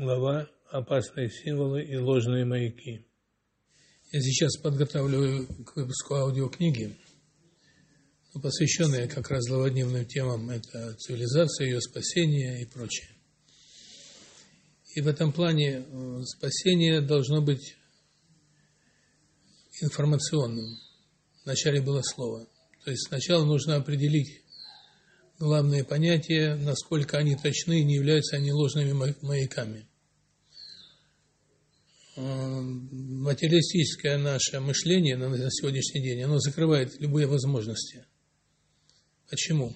глава «Опасные символы и ложные маяки». Я сейчас подготавливаю к выпуску аудиокниги, посвященные как раз злободневным темам. Это цивилизация, ее спасение и прочее. И в этом плане э, спасение должно быть информационным. Вначале было слово. То есть сначала нужно определить главные понятия, насколько они точны не являются они ложными маяками. Э, материалистическое наше мышление на сегодняшний день, оно закрывает любые возможности. Почему?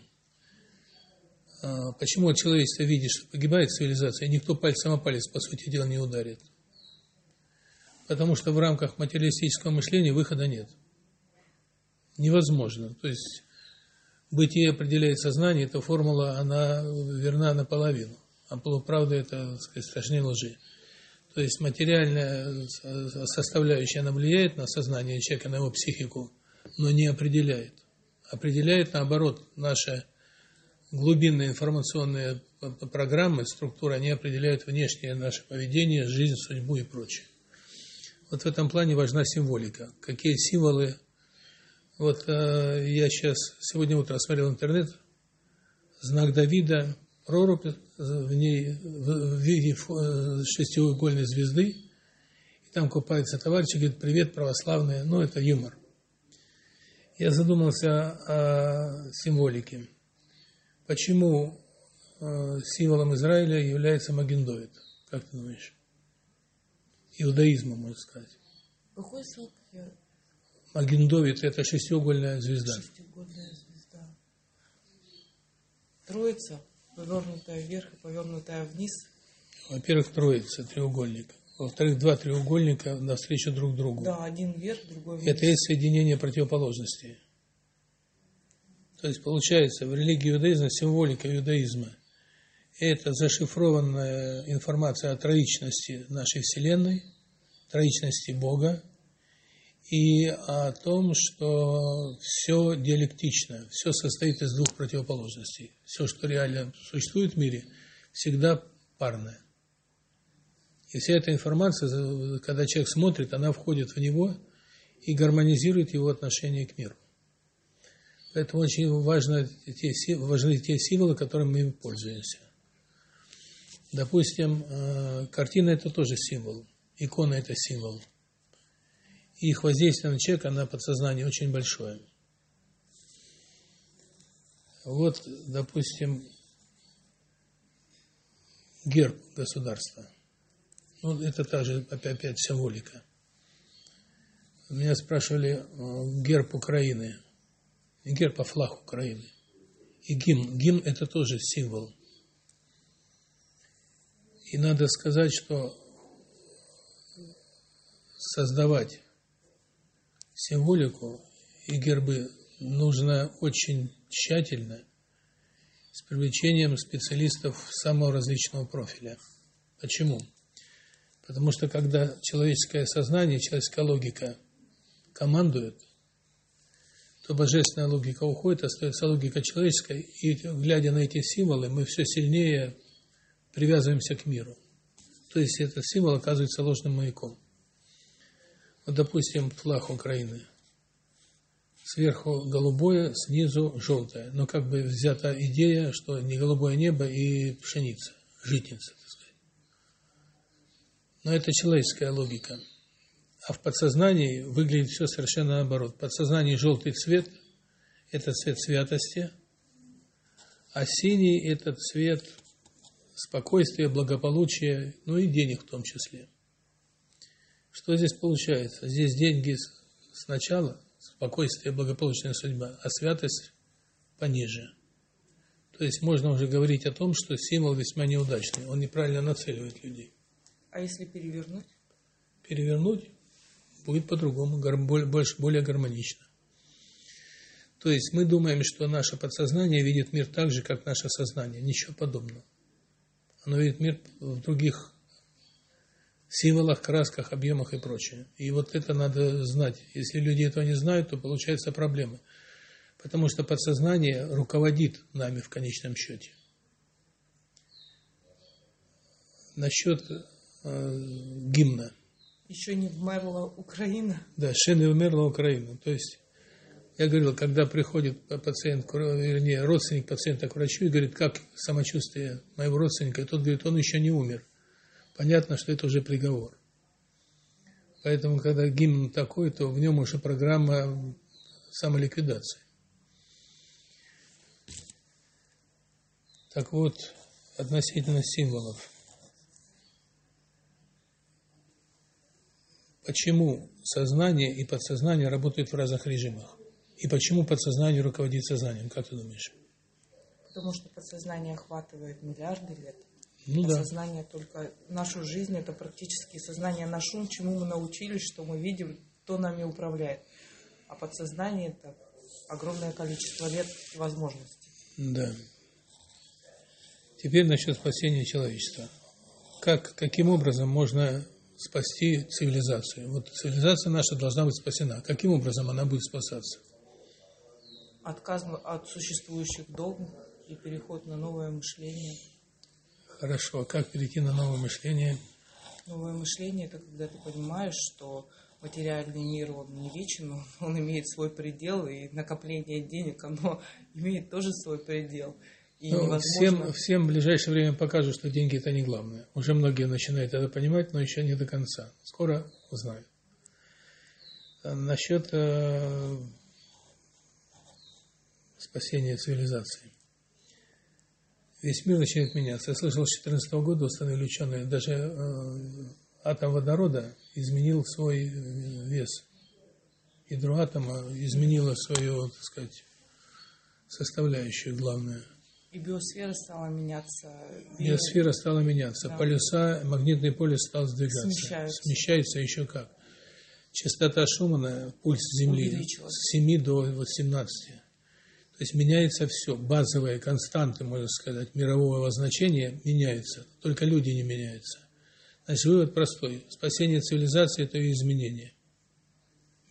Э, почему человечество видит, что погибает цивилизация, и никто пальцем о палец, по сути дела, не ударит? Потому что в рамках материалистического мышления выхода нет. Невозможно. То есть бытие определяет сознание, эта формула, она верна наполовину. А полуправда это, так сказать, страшнее лжи. То есть материальная составляющая, она влияет на сознание человека, на его психику, но не определяет. Определяет, наоборот, наши глубинные информационные программы, структуры, они определяют внешнее наше поведение, жизнь, судьбу и прочее. Вот в этом плане важна символика. Какие символы вот э, я сейчас, сегодня утром смотрел интернет, знак Давида, прорубь в ней в виде э, шестиугольной звезды, и там купается товарищ и говорит, привет, православные, ну это юмор. Я задумался о символике. Почему э, символом Израиля является Магендовит? Как ты думаешь? Иудаизма, можно сказать. Какой срок Магендовит – это шестиугольная звезда. Шестиугольная звезда. Троица, повернутая вверх и повернутая вниз. Во-первых, троица, треугольник. Во-вторых, два треугольника навстречу друг другу. Да, один вверх, другой вниз. Это есть соединение противоположностей. То есть получается, в религии иудаизма символика иудаизма – это зашифрованная информация о троичности нашей Вселенной, троичности Бога, и о том, что все диалектично, все состоит из двух противоположностей. Все, что реально существует в мире, всегда парное. И вся эта информация, когда человек смотрит, она входит в него и гармонизирует его отношение к миру. Поэтому очень важно те, важны те символы, которыми мы пользуемся. Допустим, э, картина – это тоже символ, икона – это символ – их воздействие на человека, на подсознание очень большое. Вот, допустим, герб государства. Ну, это также опять, опять символика. Меня спрашивали э, герб Украины. Герб, а флаг Украины. И гимн. Гимн – это тоже символ. И надо сказать, что создавать символику и гербы нужно очень тщательно, с привлечением специалистов самого различного профиля. Почему? Потому что когда человеческое сознание, человеческая логика командует, то божественная логика уходит, остается логика человеческая, и глядя на эти символы, мы все сильнее привязываемся к миру. То есть этот символ оказывается ложным маяком. Вот, допустим, флаг Украины. Сверху голубое, снизу желтое. Но как бы взята идея, что не голубое небо и пшеница, житница, так сказать. Но это человеческая логика. А в подсознании выглядит все совершенно наоборот. В подсознании желтый цвет – это цвет святости, а синий – это цвет спокойствия, благополучия, ну и денег в том числе. Что здесь получается? Здесь деньги сначала, спокойствие, благополучная судьба, а святость пониже. То есть можно уже говорить о том, что символ весьма неудачный, он неправильно нацеливает людей. А если перевернуть? Перевернуть будет по-другому, больше, более гармонично. То есть мы думаем, что наше подсознание видит мир так же, как наше сознание. Ничего подобного. Оно видит мир в других символах, красках, объемах и прочее. И вот это надо знать. Если люди этого не знают, то получаются проблемы. Потому что подсознание руководит нами в конечном счете. насчет э, гимна. Еще не вмерла Украина. Да, ще не вмерла Украина. То есть, я говорил, когда приходит пациент, вернее, родственник пациента к врачу и говорит, как самочувствие моего родственника, и тот говорит, он еще не умер. Понятно, что это уже приговор. Поэтому, когда гимн такой, то в нем уже программа самоликвидации. Так вот, относительно символов. Почему сознание и подсознание работают в разных режимах? И почему подсознание руководит сознанием? Как ты думаешь? Потому что подсознание охватывает миллиарды лет. Ну да. сознание только нашу жизнь, это практически сознание наш ум, чему мы научились, что мы видим, то нами управляет. А подсознание это огромное количество лет и возможностей. Да. Теперь насчет спасения человечества. Как, каким образом можно спасти цивилизацию? Вот цивилизация наша должна быть спасена. Каким образом она будет спасаться? Отказ от существующих догм и переход на новое мышление. Хорошо. А как перейти на новое мышление? Новое мышление – это когда ты понимаешь, что материальный мир, он не вечен, он, он имеет свой предел, и накопление денег, оно имеет тоже свой предел. И Ну, невозможно... всем, всем в ближайшее время покажут, что деньги это не главное. Уже многие начинают это понимать, но еще не до конца. Скоро узнают. А Насчет э, спасения цивилизации. Весь мир начинает меняться. Я слышал, с 2014 года установили ученые, даже э, атом водорода изменил свой э, вес. Ядро атома изменило свою, так сказать, составляющую главную. И биосфера стала меняться. и- Биосфера стала меняться, Да. полюса, магнитный полюс стал сдвигаться. Смещаются. Смещается еще как. Частота Шумана, пульс Земли с 7 до вот 17. То есть меняется все. Базовые константы, можно сказать, мирового значения меняются. Только люди не меняются. Значит, вывод простой. Спасение цивилизации – это ее изменение.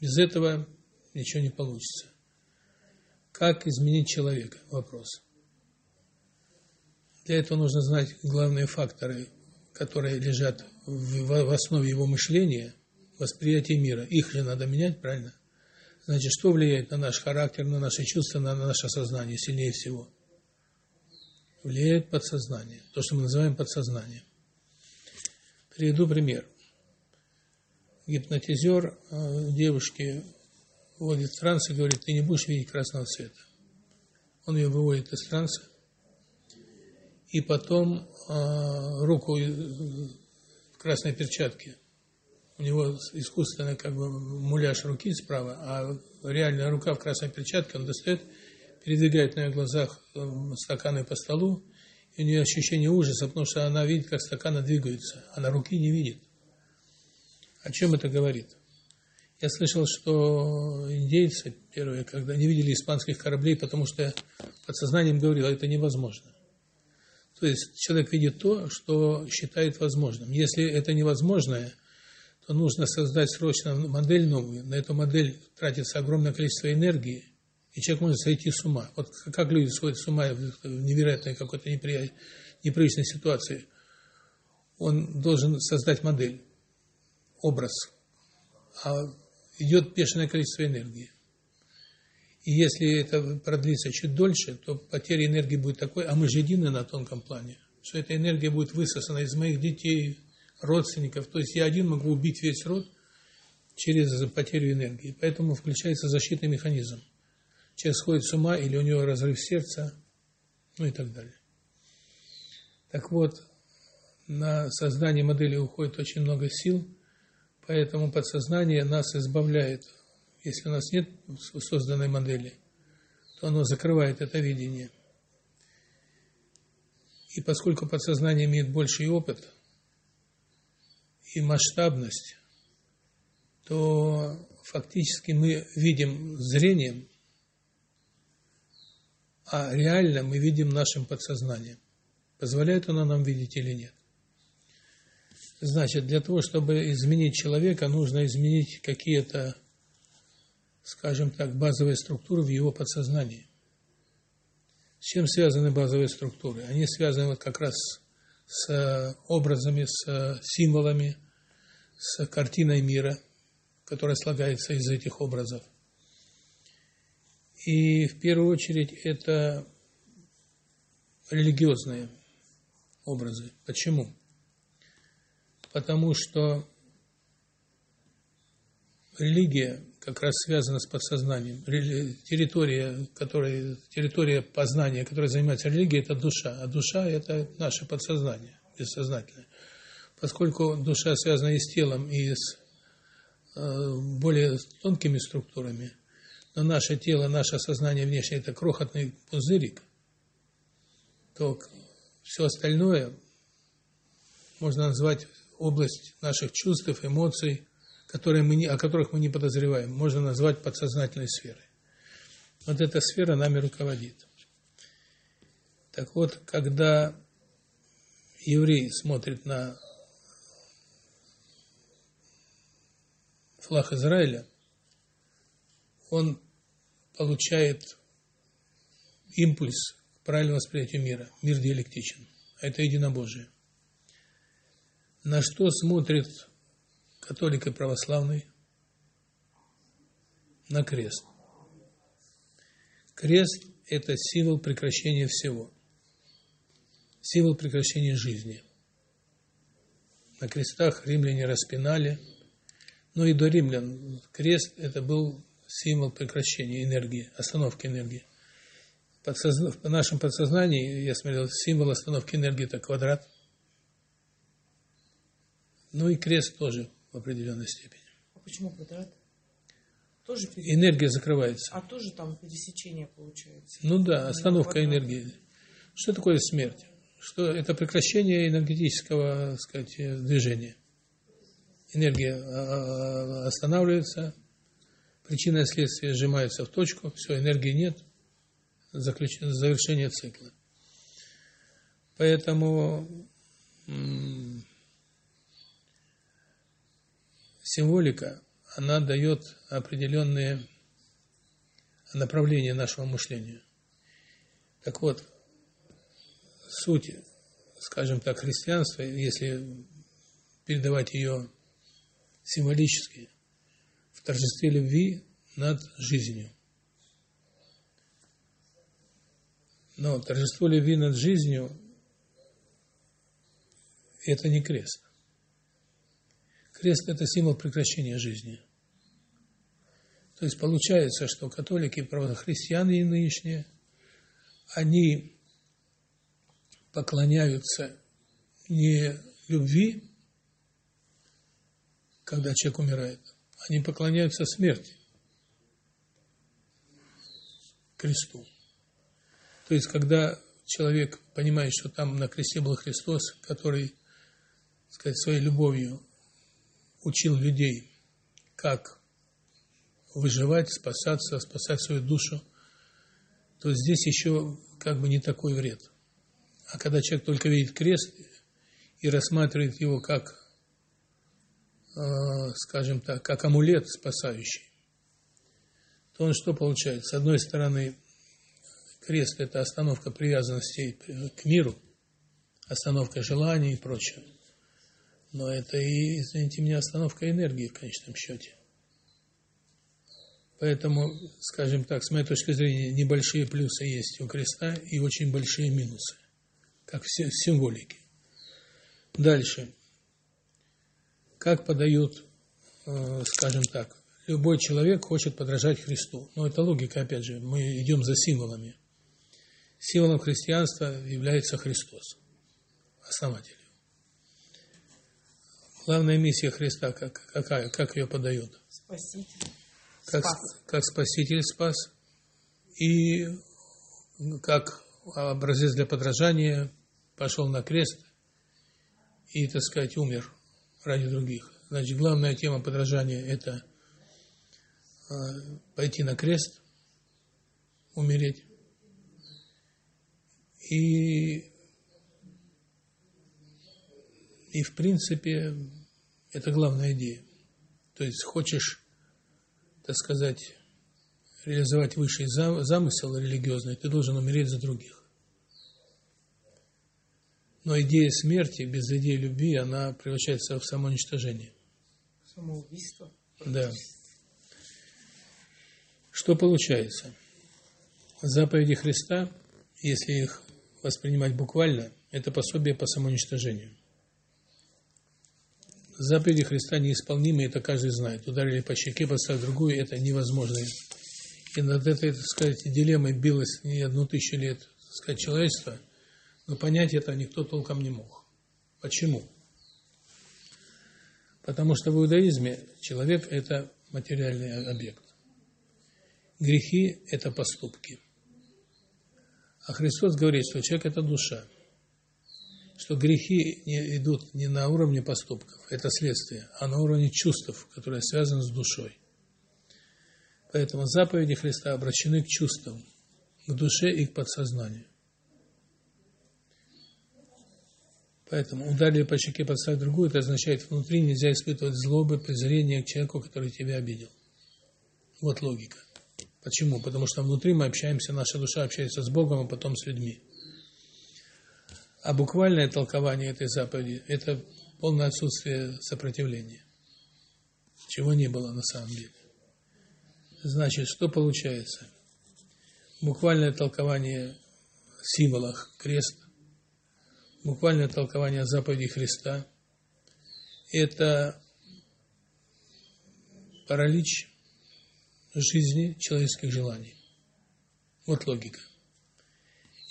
Без этого ничего не получится. Как изменить человека? Вопрос. Для этого нужно знать главные факторы, которые лежат в, в основе его мышления, восприятия мира. Их же надо менять, правильно? Значит, что влияет на наш характер, на наши чувства, на наше сознание сильнее всего? Влияет подсознание, то, что мы называем подсознанием. Приведу пример. Гипнотизер э, девушки вводит в транс и говорит, ты не будешь видеть красного цвета. Он ее выводит из транса, и потом э, руку э, в красной перчатке. У него искусственный как бы муляж руки справа, а реальная рука в красной перчатке, он достает, передвигает на ее глазах э, стаканы по столу, и у нее ощущение ужаса, потому что она видит, как стаканы двигаются, она руки не видит. О чем это говорит? Я слышал, что индейцы первые, когда не видели испанских кораблей, потому что подсознанием говорило, это невозможно. То есть человек видит то, что считает возможным. Если это невозможное, то нужно создать срочно модель новую. На эту модель тратится огромное количество энергии, и человек может сойти с ума. Вот как люди сходят с ума в невероятной какой-то непри... непривычной ситуации. Он должен создать модель, образ, а идет бешеное количество энергии. И если это продлится чуть дольше, то потеря энергии будет такой, а мы же едины на тонком плане, что эта энергия будет высосана из моих детей, родственников. То есть я один могу убить весь род через потерю энергии. Поэтому включается защитный механизм. Человек сходит с ума или у него разрыв сердца, ну и так далее. Так вот, на создание модели уходит очень много сил, поэтому подсознание нас избавляет. Если у нас нет созданной модели, то оно закрывает это видение. И поскольку подсознание имеет больший опыт и масштабность, то фактически мы видим зрением, а реально мы видим нашим подсознанием. Позволяет оно нам видеть или нет? Значит, для того, чтобы изменить человека, нужно изменить какие-то, скажем так, базовые структуры в его подсознании. С чем связаны базовые структуры? Они связаны вот как раз с образами, с символами, с картиной мира, которая слагается из этих образов. И в первую очередь это религиозные образы. Почему? Потому что религия как раз связана с подсознанием. Территория, которая, территория познания, которая занимается религией, это душа. А душа – это наше подсознание, бессознательное. Поскольку душа связана и с телом, и с э, более тонкими структурами, но наше тело, наше сознание внешнее – это крохотный пузырик, то все остальное можно назвать область наших чувств, эмоций, которые мы не, о которых мы не подозреваем, можно назвать подсознательной сферой. Вот эта сфера нами руководит. Так вот, когда еврей смотрит на флаг Израиля, он получает импульс к правильному восприятию мира. Мир диалектичен. А это единобожие. На что смотрит католик и православный? На крест. Крест – это символ прекращения всего. Символ прекращения жизни. На крестах римляне распинали, но и до римлян крест – это был символ прекращения энергии, остановки энергии. Подсозна... В нашем подсознании, я смотрел, символ остановки энергии – это квадрат. Ну и крест тоже в определенной степени. А почему квадрат? Тоже пере... Энергия закрывается. А тоже там пересечение получается. Ну да, остановка квадрат. энергии. Что такое смерть? Что это прекращение энергетического, так сказать, движения. Энергия а, а, останавливается, причина и следствие сжимаются в точку, все, энергии нет, завершение цикла. Поэтому символика, она дает определенные направления нашего мышления. Так вот, суть, скажем так, христианства, если передавать ее символически, в торжестве любви над жизнью. Но торжество любви над жизнью – это не крест. Крест – это символ прекращения жизни. То есть получается, что католики, правохристиане нынешние, они поклоняются не любви, когда человек умирает, они поклоняются смерти, кресту. То есть, когда человек понимает, что там на кресте был Христос, который, так сказать, своей любовью учил людей, как выживать, спасаться, спасать свою душу, то здесь еще как бы не такой вред. А когда человек только видит крест и рассматривает его как, скажем так, как амулет спасающий, то он что получает? С одной стороны, крест – это остановка привязанностей к миру, остановка желаний и прочее. Но это и, извините меня, остановка энергии в конечном счете. Поэтому, скажем так, с моей точки зрения, небольшие плюсы есть у креста и очень большие минусы, как в символике. Дальше. Как подают, э, скажем так, любой человек хочет подражать Христу. Но это логика, опять же, мы идем за символами. Символом христианства является Христос, основатель. Главная миссия Христа как, какая? Как ее подают? Спаситель. Как спас. как Спаситель спас. И как образец для подражания пошел на крест и, так сказать, умер ради других. Значит, главная тема подражания – это а, пойти на крест, умереть. И И, в принципе, это главная идея. То есть хочешь, так сказать, реализовать высший замысел религиозный, ты должен умереть за других. Но идея смерти без идеи любви, она превращается в самоуничтожение. Самоубийство. Да. Что получается? Заповеди Христа, если их воспринимать буквально, это пособие по самоуничтожению. Заповеди Христа неисполнимы, это каждый знает. Ударили по щеке, поставив другую, это невозможно. И над этой, так сказать, дилеммой билось не одну тысячу лет, так сказать, человечество, но понять это никто толком не мог. Почему? Потому что в иудаизме человек – это материальный объект. Грехи – это поступки. А Христос говорит, что человек – это душа. Что грехи не идут не на уровне поступков, это следствие, а на уровне чувств, которые связаны с душой. Поэтому заповеди Христа обращены к чувствам, к душе и к подсознанию. Поэтому ударили по щеке, подставить другую, это означает, внутри нельзя испытывать злобы, презрение к человеку, который тебя обидел. Вот логика. Почему? Потому что внутри мы общаемся, наша душа общается с Богом, а потом с людьми. А буквальное толкование этой заповеди – это полное отсутствие сопротивления, чего не было на самом деле. Значит, что получается? Буквальное толкование символах крест, буквальное толкование заповедей Христа – это паралич жизни человеческих желаний. Вот логика.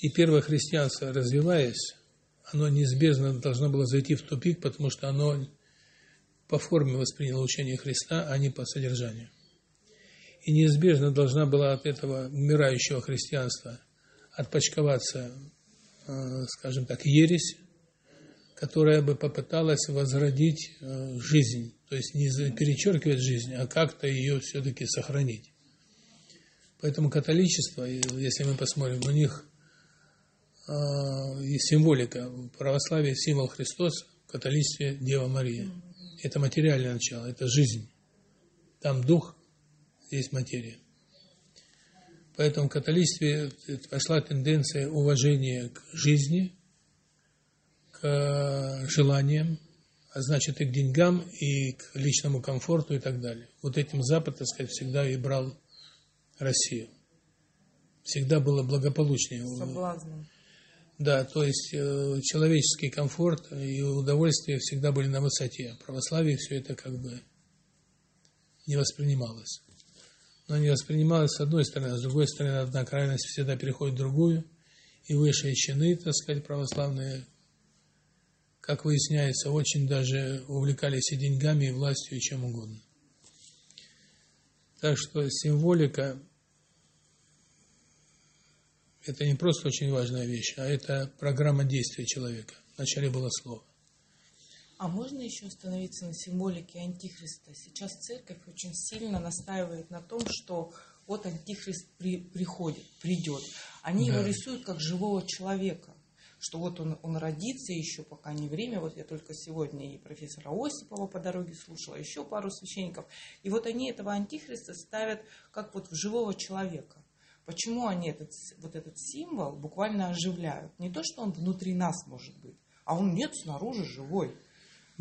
И первое христианство, развиваясь, оно неизбежно должно было зайти в тупик, потому что оно по форме восприняло учение Христа, а не по содержанию. И неизбежно должна была от этого умирающего христианства отпочковаться скажем так, ересь, которая бы попыталась возродить э, жизнь, то есть не перечеркивать жизнь, а как-то ее все-таки сохранить. Поэтому католичество, если мы посмотрим, у них э, есть символика. В православии символ Христос, в католичестве Дева Мария. Это материальное начало, это жизнь. Там дух, здесь материя. Поэтому в католичестве пошла тенденция уважения к жизни, к желаниям, а значит и к деньгам, и к личному комфорту и так далее. Вот этим Запад, так сказать, всегда и брал Россию. Всегда было благополучнее. Соблазном. Да, то есть э, человеческий комфорт и удовольствие всегда были на высоте. А православие все это как бы не воспринималось но не воспринималось с одной стороны, а с другой стороны одна крайность всегда переходит в другую, и высшие чины, так сказать, православные, как выясняется, очень даже увлекались и деньгами, и властью, и чем угодно. Так что символика – это не просто очень важная вещь, а это программа действия человека. Вначале было слово. А можно еще остановиться на символике Антихриста? Сейчас церковь очень сильно настаивает на том, что вот Антихрист при, приходит, придет. Они да. его рисуют как живого человека что вот он, он родится еще пока не время. Вот я только сегодня и профессора Осипова по дороге слушала, еще пару священников. И вот они этого антихриста ставят как вот в живого человека. Почему они этот, вот этот символ буквально оживляют? Не то, что он внутри нас может быть, а он нет снаружи живой.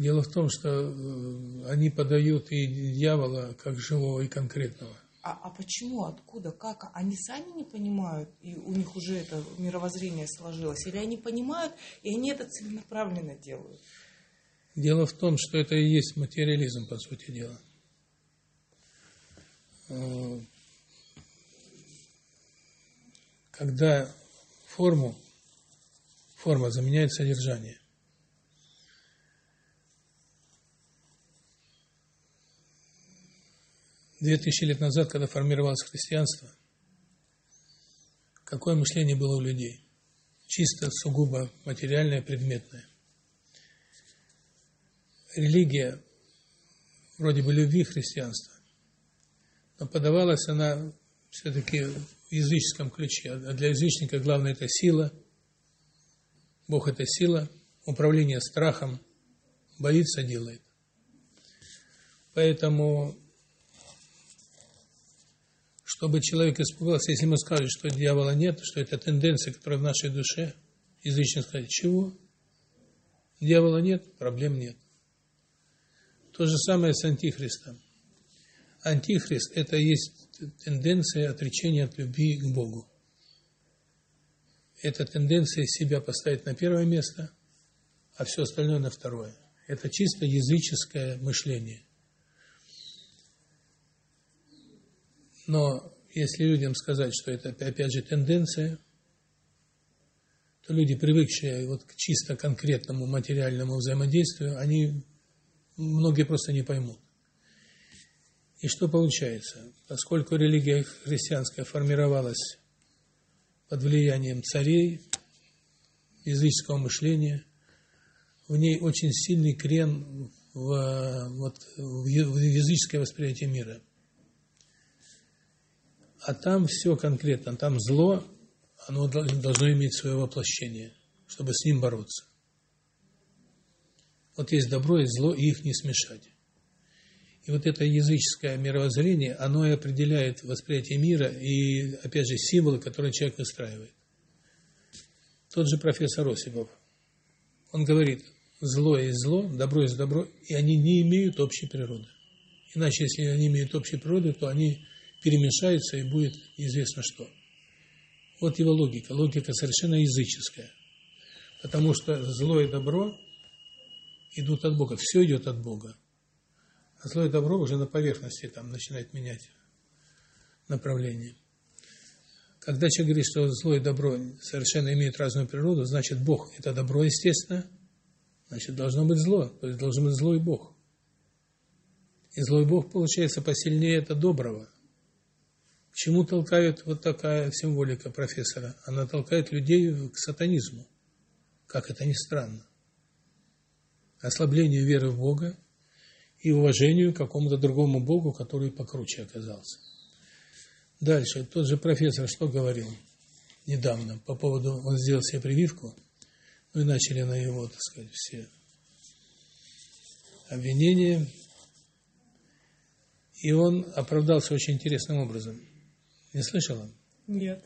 Дело в том, что э, они подают и дьявола как живого и конкретного. А, а почему, откуда, как? Они сами не понимают, и у них уже это мировоззрение сложилось? Или они понимают, и они это целенаправленно делают? Дело в том, что это и есть материализм, по сути дела. Э, когда форму, форма заменяет содержание. Две тысячи лет назад, когда формировалось христианство, какое мышление было у людей? Чисто, сугубо материальное, предметное. Религия вроде бы любви христианства, но подавалась она все-таки в языческом ключе. А для язычника главное это сила, Бог это сила, управление страхом, боится делает. Поэтому чтобы человек испугался, если ему скажут, что дьявола нет, что это тенденция, которая в нашей душе, язычник скажет, чего? Дьявола нет, проблем нет. То же самое с антихристом. Антихрист – это есть тенденция отречения от любви к Богу. Это тенденция себя поставить на первое место, а все остальное на второе. Это чисто языческое мышление. Но если людям сказать, что это опять же тенденция, то люди, привыкшие вот к чисто конкретному материальному взаимодействию, они многие просто не поймут. И что получается? Поскольку религия христианская формировалась под влиянием царей, языческого мышления, в ней очень сильный крен в, вот, в языческое восприятие мира. А там все конкретно, там зло, оно должно иметь свое воплощение, чтобы с ним бороться. Вот есть добро и зло, и их не смешать. И вот это языческое мировоззрение, оно и определяет восприятие мира и, опять же, символы, которые человек выстраивает. Тот же профессор Осипов, он говорит, зло есть зло, добро есть добро, и они не имеют общей природы. Иначе, если они имеют общую природу, то они перемешаются и будет известно что. Вот его логика. Логика совершенно языческая. Потому что зло и добро идут от Бога. Все идет от Бога. А зло и добро уже на поверхности там начинает менять направление. Когда человек говорит, что зло и добро совершенно имеют разную природу, значит Бог – это добро, естественно, значит должно быть зло, то есть должен быть злой Бог. И злой Бог, получается, посильнее это доброго. К чему толкает вот такая символика профессора? Она толкает людей к сатанизму. Как это ни странно. Ослаблению веры в Бога – и уважению к какому-то другому Богу, который покруче оказался. Дальше, тот же профессор что говорил недавно по поводу, он сделал себе прививку, ну и начали на его, так сказать, все обвинения, и он оправдался очень интересным образом. Не слышал он? Нет.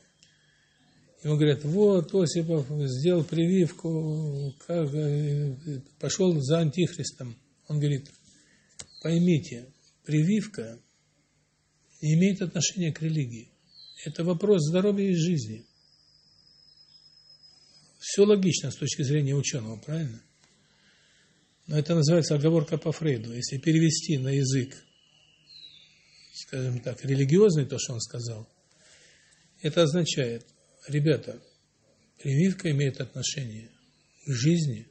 Ему говорят, вот Осипов сделал прививку, как, э, пошел за антихристом. Он говорит, Поймите, прививка не имеет отношения к религии. Это вопрос здоровья и жизни. Все логично с точки зрения ученого, правильно? Но это называется оговорка по Фрейду. Если перевести на язык, скажем так, религиозный, то, что он сказал, это означает, ребята, прививка имеет отношение к жизни,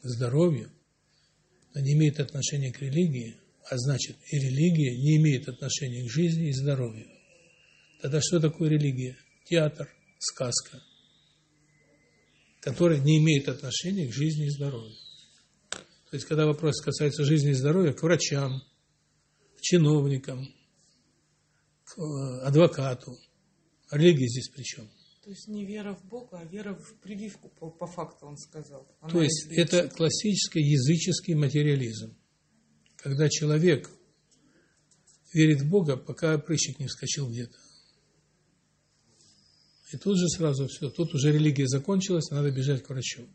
к здоровью, но не имеет отношения к религии, а значит и религия не имеет отношения к жизни и здоровью. Тогда что такое религия? Театр, сказка, которая не имеет отношения к жизни и здоровью. То есть, когда вопрос касается жизни и здоровья, к врачам, к чиновникам, к э, адвокату. Религия здесь при чем? То есть не вера в Бога, а вера в прививку, по, по факту он сказал. Она То есть излечит. это классический языческий материализм. Когда человек верит в Бога, пока прыщик не вскочил где-то. И тут же сразу все, тут уже религия закончилась, надо бежать к врачу.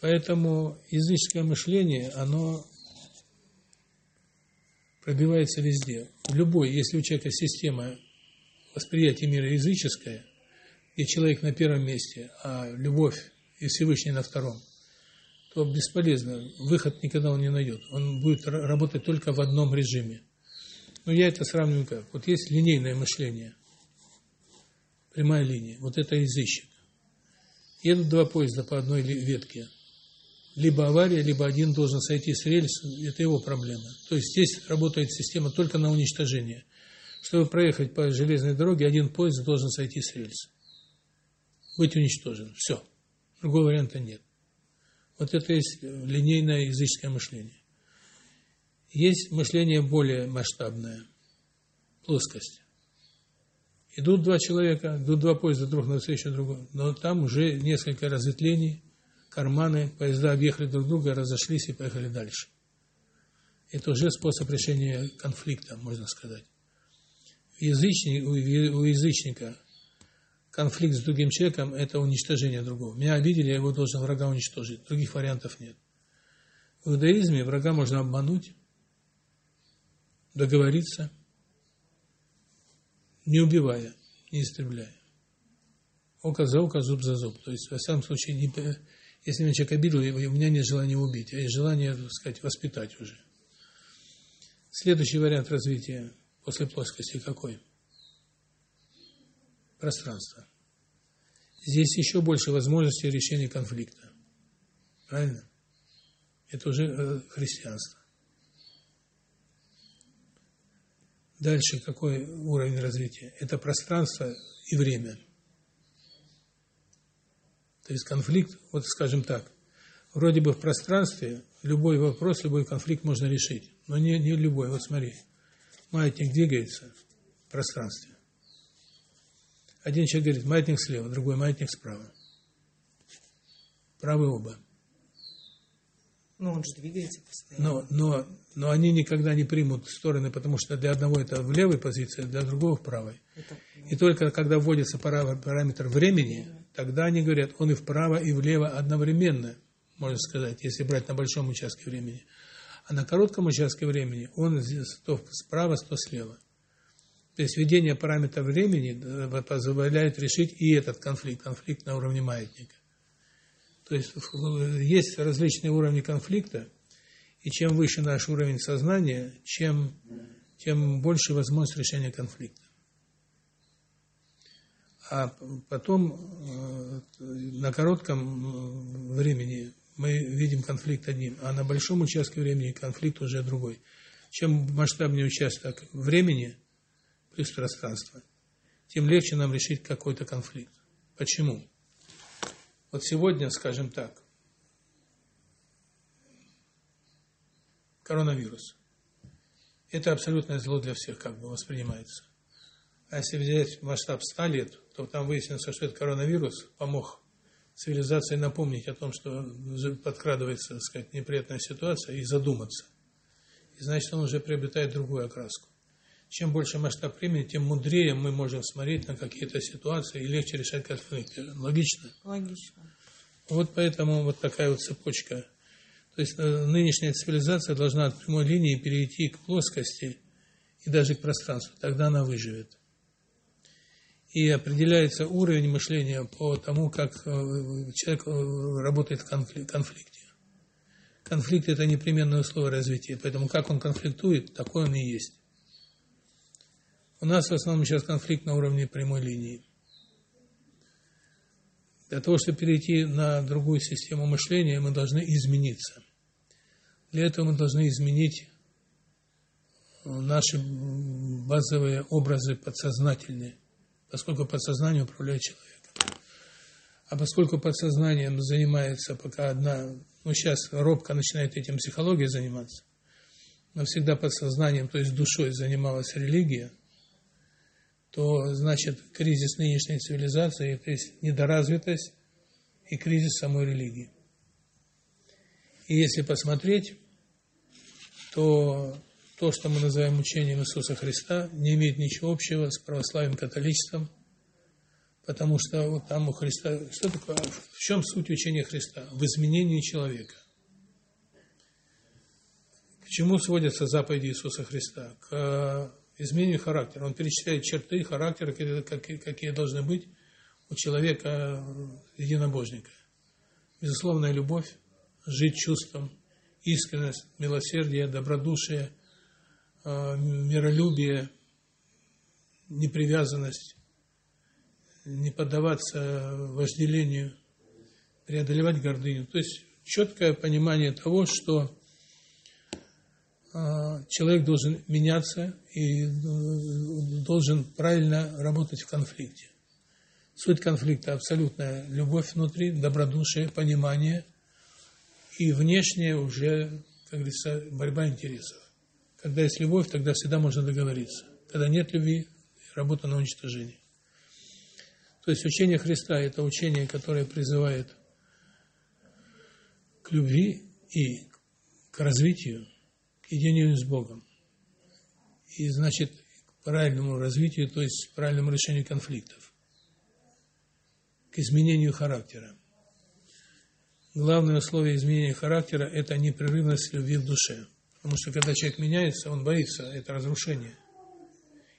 Поэтому языческое мышление, оно пробивается везде. В любой, если у человека система восприятие мира языческое, где человек на первом месте, а любовь и Всевышний на втором, то бесполезно, выход никогда он не найдет. Он будет работать только в одном режиме. Но я это сравниваю как. Вот есть линейное мышление, прямая линия, вот это язычник. Едут два поезда по одной ветке. Либо авария, либо один должен сойти с рельс, это его проблема. То есть здесь работает система только на уничтожение. Чтобы проехать по железной дороге, один поезд должен сойти с рельс. Быть уничтожен. Все. Другого варианта нет. Вот это есть линейное языческое мышление. Есть мышление более масштабное. Плоскость. Идут два человека, идут два поезда друг навстречу другу, но там уже несколько разветвлений, карманы, поезда объехали друг друга, разошлись и поехали дальше. Это уже способ решения конфликта, можно сказать язычник, у язычника конфликт с другим человеком – это уничтожение другого. Меня обидели, я его должен врага уничтожить. Других вариантов нет. В иудаизме врага можно обмануть, договориться, не убивая, не истребляя. Око за око, зуб за зуб. То есть, во всяком случае, не, если меня человек обидел, у меня нет желания убить, а есть желание, так сказать, воспитать уже. Следующий вариант развития после плоскости какой? Пространство. Здесь еще больше возможностей решения конфликта. Правильно? Это уже э, христианство. Дальше какой уровень развития? Это пространство и время. То есть конфликт, вот скажем так, вроде бы в пространстве любой вопрос, любой конфликт можно решить, но не, не любой. Вот смотри, маятник двигается в пространстве. Один человек говорит, маятник слева, другой маятник справа. Правы оба. Ну, он же двигается постоянно. Но, но, но они никогда не примут стороны, потому что для одного это в левой позиции, для другого в правой. Это. И только когда вводится параметр времени, тогда они говорят, он и вправо, и влево одновременно, можно сказать, если брать на большом участке времени. А на коротком участке времени он то справа, то слева. То есть введение параметра времени э, позволяет решить и этот конфликт, конфликт на уровне маятника. То есть есть различные уровни конфликта, и чем выше наш уровень сознания, чем, тем больше возможность решения конфликта. А потом э, на коротком времени мы видим конфликт одним, а на большом участке времени конфликт уже другой. Чем масштабнее участок времени плюс пространство, тем легче нам решить какой-то конфликт. Почему? Вот сегодня, скажем так, коронавирус. Это абсолютное зло для всех как бы воспринимается. А если взять масштаб 100 лет, то там выяснится, что этот коронавирус помог цивилизации напомнить о том, что подкрадывается, так сказать, неприятная ситуация, и задуматься. И значит, он уже приобретает другую окраску чем больше масштаб времени, тем мудрее мы можем смотреть на какие-то ситуации и легче решать конфликты. Логично? Логично. Вот поэтому вот такая вот цепочка. То есть э, нынешняя цивилизация должна от прямой линии перейти к плоскости и даже к пространству. Тогда она выживет. И определяется уровень мышления по тому, как э, человек э, работает в конфликте. Конфликт – это непременное условие развития, поэтому как он конфликтует, такой он и есть. У нас в основном сейчас конфликт на уровне прямой линии. Для того, чтобы перейти на другую систему мышления, мы должны измениться. Для этого мы должны изменить наши базовые образы подсознательные, поскольку подсознание управляет человеком. А поскольку подсознанием занимается пока одна, ну сейчас робко начинает этим психология заниматься, но всегда подсознанием, то есть душой занималась религия – то значит кризис нынешней цивилизации, то есть недоразвитость и кризис самой религии. И если посмотреть, то то, что мы называем учением Иисуса Христа, не имеет ничего общего с православием католичеством, потому что вот там у Христа... Что такое? В чем суть учения Христа? В изменении человека. К чему сводятся заповеди Иисуса Христа? К изменению характера. Он перечисляет черты характера, какие, должны быть у человека единобожника. Безусловная любовь, жить чувством, искренность, милосердие, добродушие, э, миролюбие, непривязанность, не поддаваться вожделению, преодолевать гордыню. То есть четкое понимание того, что а, человек должен меняться и э, должен правильно работать в конфликте. Суть конфликта – абсолютная любовь внутри, добродушие, понимание и внешнее уже, как говорится, борьба интересов. Когда есть любовь, тогда всегда можно договориться. Когда нет любви, работа на уничтожение. То есть учение Христа – это учение, которое призывает к любви и к развитию, единению с Богом. И значит, к правильному развитию, то есть к правильному решению конфликтов. к изменению характера. Главное условие изменения характера – это непрерывность любви в душе. Потому что когда человек меняется, он боится, это разрушение.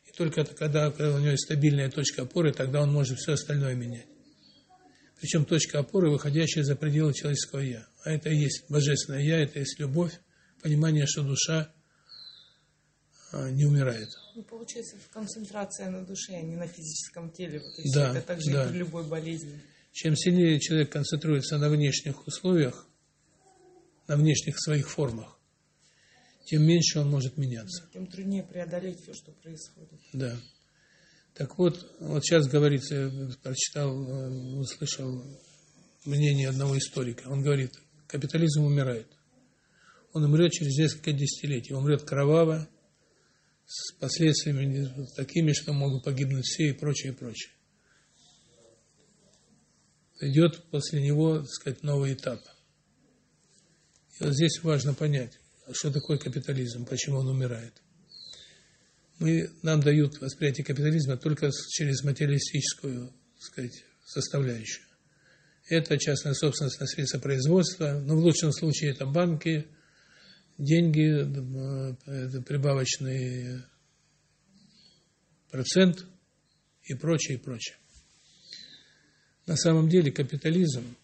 И только когда, когда у него есть стабильная точка опоры, тогда он может все остальное менять. Причем точка опоры, выходящая за пределы человеческого «я». А это и есть божественное «я», это и есть любовь, понимание, что душа а, не умирает. Ну, получается, концентрация на душе, а не на физическом теле. Есть да, это также да. и при любой болезни. Чем сильнее человек концентрируется на внешних условиях, на внешних своих формах, тем меньше он может меняться. Тем труднее преодолеть все, что происходит. Да. Так вот, вот сейчас говорится, прочитал, э, услышал мнение одного историка. Он говорит, капитализм умирает. Он умрет через несколько десятилетий. Он умрет кроваво, с последствиями такими, что могут погибнуть все и прочее, и прочее. Идет после него, так сказать, новый этап. И вот здесь важно понять, что такое капитализм, почему он умирает. Мы, нам дают восприятие капитализма только через материалистическую, так сказать, составляющую. Это частная собственность на средства производства, но в лучшем случае это банки, деньги, прибавочный процент и прочее, и прочее. На самом деле капитализм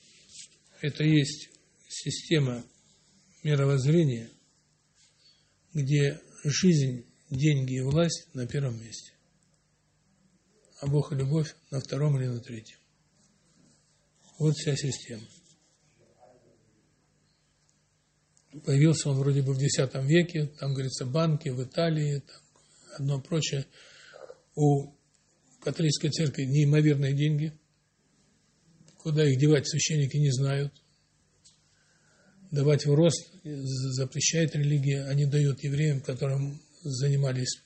– это есть система мировоззрения, где жизнь, деньги и власть на первом месте, а Бог и любовь на втором или на третьем. Вот вся система. Появился он вроде бы в X веке, там, говорится, банки в Италии, там, одно прочее. У католической церкви неимоверные деньги. Куда их девать священники не знают. Давать в рост запрещает религия. Они дают евреям, которым занимались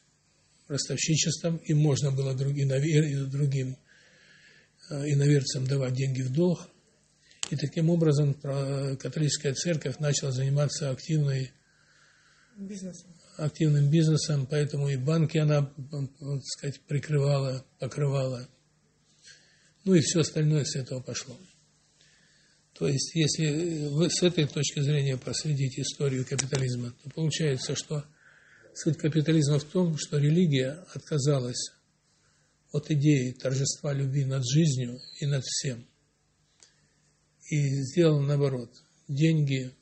ростовщичеством, им можно было другим, другим э, иноверцам давать деньги в долг. И таким образом католическая церковь начала заниматься активной, Бизнесом. активным бизнесом, поэтому и банки она, так сказать, прикрывала, покрывала. Ну и все остальное с этого пошло. То есть, если вы с этой точки зрения проследить историю капитализма, то получается, что суть капитализма в том, что религия отказалась от идеи торжества любви над жизнью и над всем – и сделал наоборот. Деньги,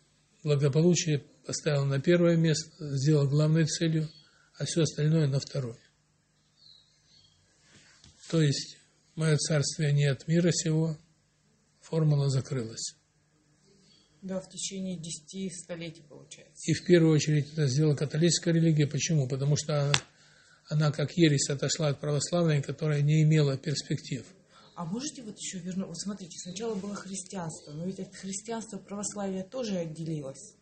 благополучие поставил на первое место, сделал главной целью, а все остальное на второе. То есть, мое царствие не от мира сего, формула закрылась. Да, в течение десяти столетий получается. И в первую очередь это сделала католическая религия. Почему? Потому что она, она как ересь отошла от православной, которая не имела перспектив – а можете вот еще вернуть? Вот смотрите, сначала было христианство, но ведь от христианства православие тоже отделилось.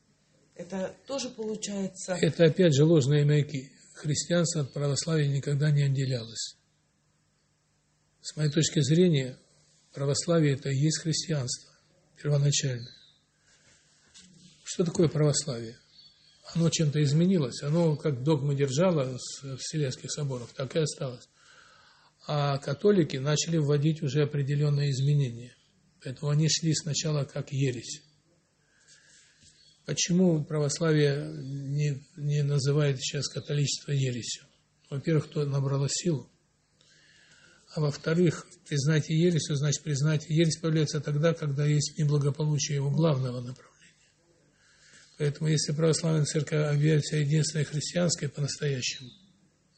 Это тоже получается... Это опять же ложные маяки. Христианство от православия никогда не отделялось. С моей точки зрения, православие это и есть христианство, первоначальное. Что такое православие? Оно чем-то изменилось, оно как догмы держало с Вселенских соборов, так и осталось а католики начали вводить уже определенные изменения. Поэтому они шли сначала как ересь. Почему православие не, не называет сейчас католичество ересью? Во-первых, то набрало силу. А во-вторых, признать ересью, значит признать ересь появляется тогда, когда есть неблагополучие его главного направления. Поэтому если православная церковь объявит единственной христианской по-настоящему,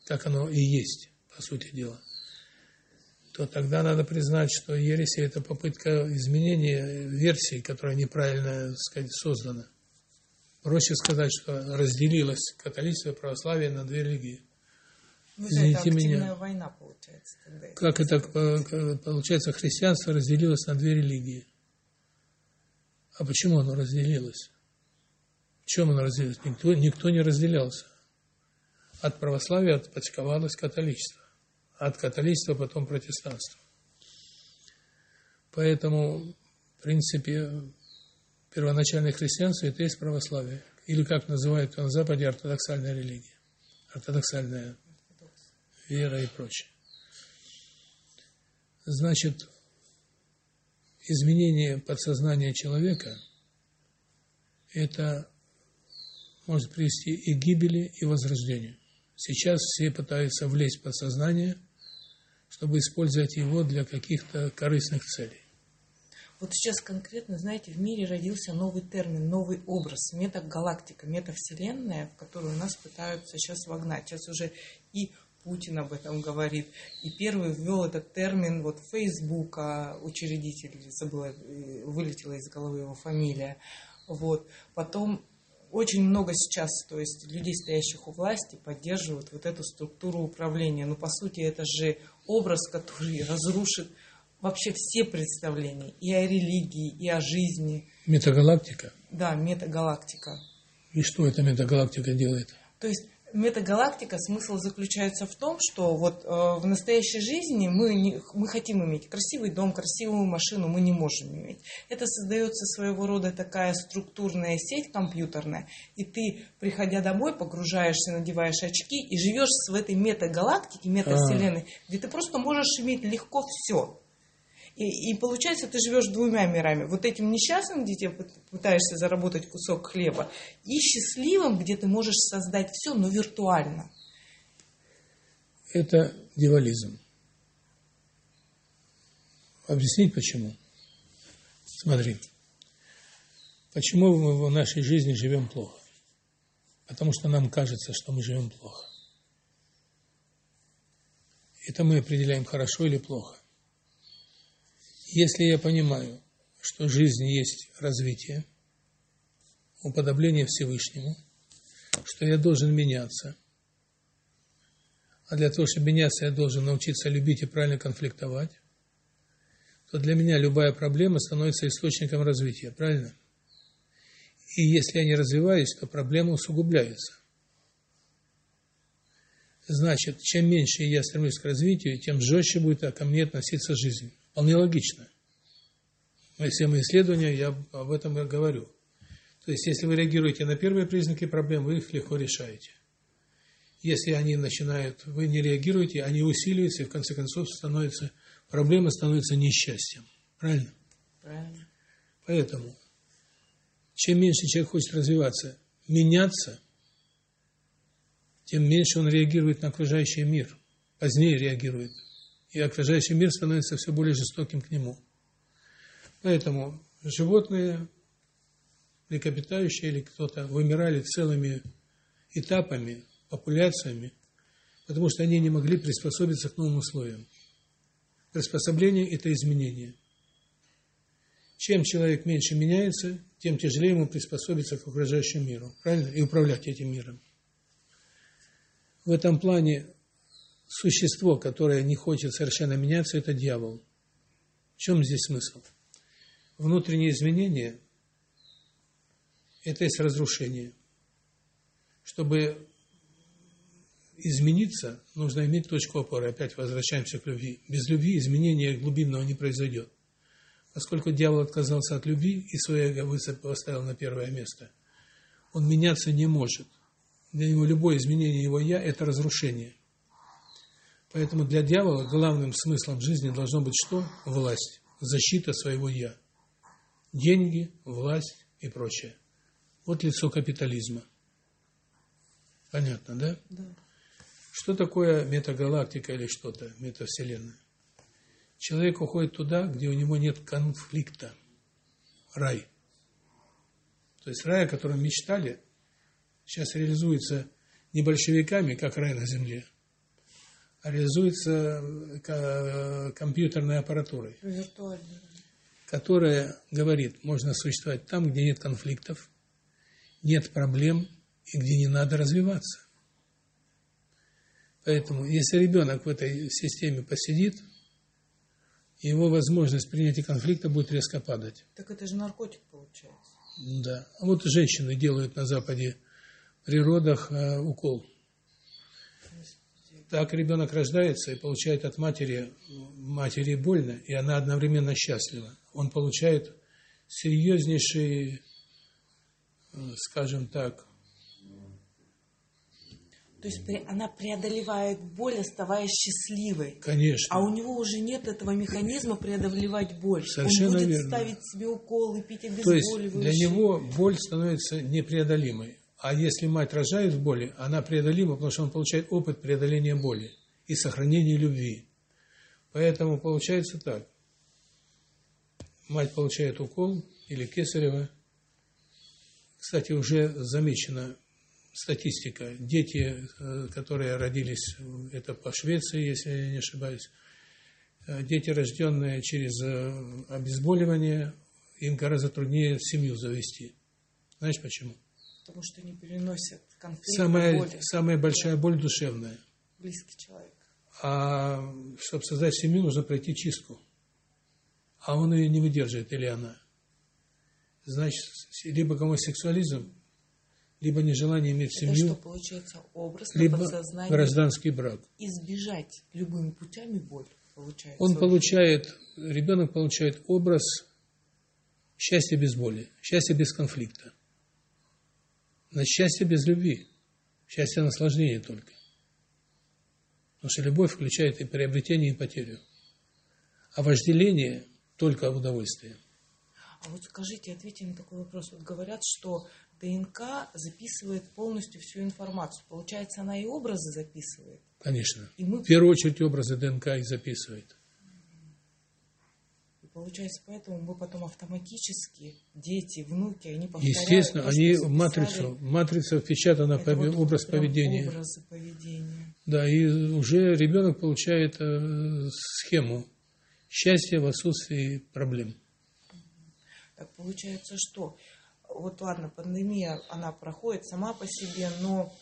как оно и есть, по сути дела – то тогда надо признать, что ереси – это попытка изменения версии, которая неправильно так сказать, создана. Проще сказать, что разделилось католичество и православие на две религии. Ну, Извините это меня. война получается. Тогда как это получается? Христианство разделилось на две религии. А почему оно разделилось? В чем оно разделилось? Никто, никто не разделялся. От православия отпочковалось католичество от католичества, потом протестанства. Поэтому, в принципе, первоначальное христианство – это есть православие. Или, как называют на Западе, ортодоксальная религия. Ортодоксальная вера и прочее. Значит, изменение подсознания человека – это может привести и к гибели, и возрождению. Сейчас все пытаются влезть в подсознание, чтобы использовать его для каких-то корыстных целей. Вот сейчас конкретно, знаете, в мире родился новый термин, новый образ, метагалактика, метавселенная, в которую нас пытаются сейчас вогнать. Сейчас уже и Путин об этом говорит. И первый ввел этот термин вот Фейсбука, учредитель, забыла, э, вылетела из головы его фамилия. Вот. Потом очень много сейчас, то есть людей, стоящих у власти, поддерживают вот эту структуру управления. Но по сути это же образ, который разрушит вообще все представления и о религии, и о жизни. Метагалактика? Да, метагалактика. И что эта метагалактика делает? То есть метагалактика, смысл заключается в том, что вот э, в настоящей жизни мы, не, мы хотим иметь красивый дом, красивую машину, мы не можем иметь. Это создается своего рода такая структурная сеть компьютерная, и ты, приходя домой, погружаешься, надеваешь очки и живешь в этой метагалактике, метавселенной, а. где ты просто можешь иметь легко все. И, и получается, ты живешь двумя мирами. Вот этим несчастным, где ты пытаешься заработать кусок хлеба, и счастливым, где ты можешь создать все, но виртуально. Это дивализм. Объяснить почему? Смотри. Почему мы в нашей жизни живем плохо? Потому что нам кажется, что мы живем плохо. Это мы определяем хорошо или плохо. Если я понимаю, что в жизни есть развитие, уподобление Всевышнему, что я должен меняться, а для того, чтобы меняться, я должен научиться любить и правильно конфликтовать, то для меня любая проблема становится источником развития, правильно? И если я не развиваюсь, то проблемы усугубляются. Значит, чем меньше я стремлюсь к развитию, тем жестче будет ко мне относиться жизнь. Вполне логично. Все мои исследования, я об этом и говорю. То есть, если вы реагируете на первые признаки проблем, вы их легко решаете. Если они начинают, вы не реагируете, они усиливаются, и в конце концов становится, проблема становится несчастьем. Правильно? Правильно. Поэтому, чем меньше человек хочет развиваться, меняться, тем меньше он реагирует на окружающий мир, позднее реагирует и окружающий мир становится все более жестоким к нему. Поэтому животные, млекопитающие или кто-то вымирали целыми этапами, популяциями, потому что они не могли приспособиться к новым условиям. Приспособление – это изменение. Чем человек меньше меняется, тем тяжелее ему приспособиться к окружающему миру, правильно? И управлять этим миром. В этом плане существо, которое не хочет совершенно меняться, это дьявол. В чем здесь смысл? Внутренние изменения – это есть разрушение. Чтобы измениться, нужно иметь точку опоры. Опять возвращаемся к любви. Без любви изменения глубинного не произойдет. Поскольку дьявол отказался от любви и свое эго поставил на первое место, он меняться не может. Для него любое изменение его «я» – это разрушение. Поэтому для дьявола главным смыслом жизни должно быть что? Власть, защита своего «я». Деньги, власть и прочее. Вот лицо капитализма. Понятно, да? Да. Что такое метагалактика или что-то, метавселенная? Человек уходит туда, где у него нет конфликта. Рай. То есть рай, о котором мечтали, сейчас реализуется не большевиками, как рай на земле, реализуется э, компьютерной аппаратурой, которая говорит, можно существовать там, где нет конфликтов, нет проблем и где не надо развиваться. Поэтому, если ребенок в этой системе посидит, его возможность принятия конфликта будет резко падать. Так это же наркотик получается. Да. А вот женщины делают на Западе при родах э, укол так ребенок рождается и получает от матери, матери больно, и она одновременно счастлива. Он получает серьезнейший, э, скажем так, То есть она преодолевает боль, оставаясь счастливой. Конечно. А у него уже нет этого механизма преодолевать боль. Совершенно Он будет верно. ставить себе уколы, пить То есть обезболивающие. для него боль становится непреодолимой. А если мать рожает в боли, она преодолима, потому что он получает опыт преодоления боли и сохранения любви. Поэтому получается так. Мать получает укол или кесарево. Кстати, уже замечена статистика. Дети, э, которые родились, это по Швеции, если я не ошибаюсь, э, дети, рожденные через э, обезболивание, им гораздо труднее семью завести. Знаешь почему? Потому что не переносят конфликт Самая, боли. самая большая боль душевная. Близкий человек. А чтобы создать семью, нужно пройти чистку. А он ее не выдерживает, или она. Значит, либо гомосексуализм, либо нежелание иметь Это семью, что, получается, образ либо гражданский брак. избежать любыми путями боль, получается. Он получает, ребенок получает образ счастья без боли, счастья без конфликта. Значит, счастье без любви, счастье наслаждения только. Потому что любовь включает и приобретение, и потерю. А вожделение только удовольствие. А вот скажите, ответьте на такой вопрос. Вот говорят, что ДНК записывает полностью всю информацию. Получается, она и образы записывает. Конечно. И мы, В первую очередь образы ДНК их записывает. Получается, поэтому мы потом автоматически, дети, внуки, они повторяют. Естественно, то, они матрицу, матрица впечатана Это пове- вот образ поведения. Образы поведения. Да, и уже ребенок получает э, схему счастья в отсутствии проблем. Так получается, что вот ладно, пандемия, она проходит сама по себе, но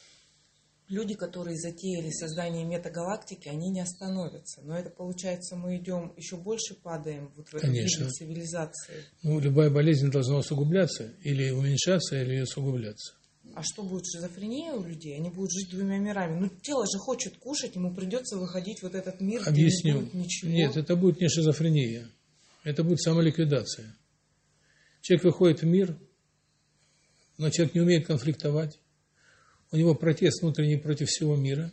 люди, которые затеяли создание метагалактики, они не остановятся. Но это получается, мы идем еще больше падаем вот в этом Конечно. виде цивилизации. Ну, любая болезнь должна усугубляться, или уменьшаться, или усугубляться. А что будет шизофрения у людей? Они будут жить двумя мирами. Ну, тело же хочет кушать, ему придется выходить в вот этот мир, где не Объясню. будет ничего. Нет, это будет не шизофрения, это будет самоликвидация. Человек выходит в мир, но человек не умеет конфликтовать. У него протест внутренний против всего мира.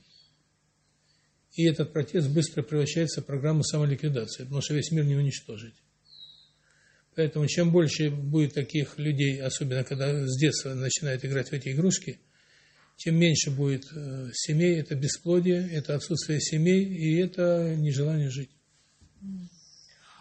И этот протест быстро превращается в программу самоликвидации, потому что весь мир не уничтожить. Поэтому чем больше будет таких людей, особенно когда с детства начинают играть в эти игрушки, тем меньше будет э, семей, это бесплодие, это отсутствие семей, и это нежелание жить.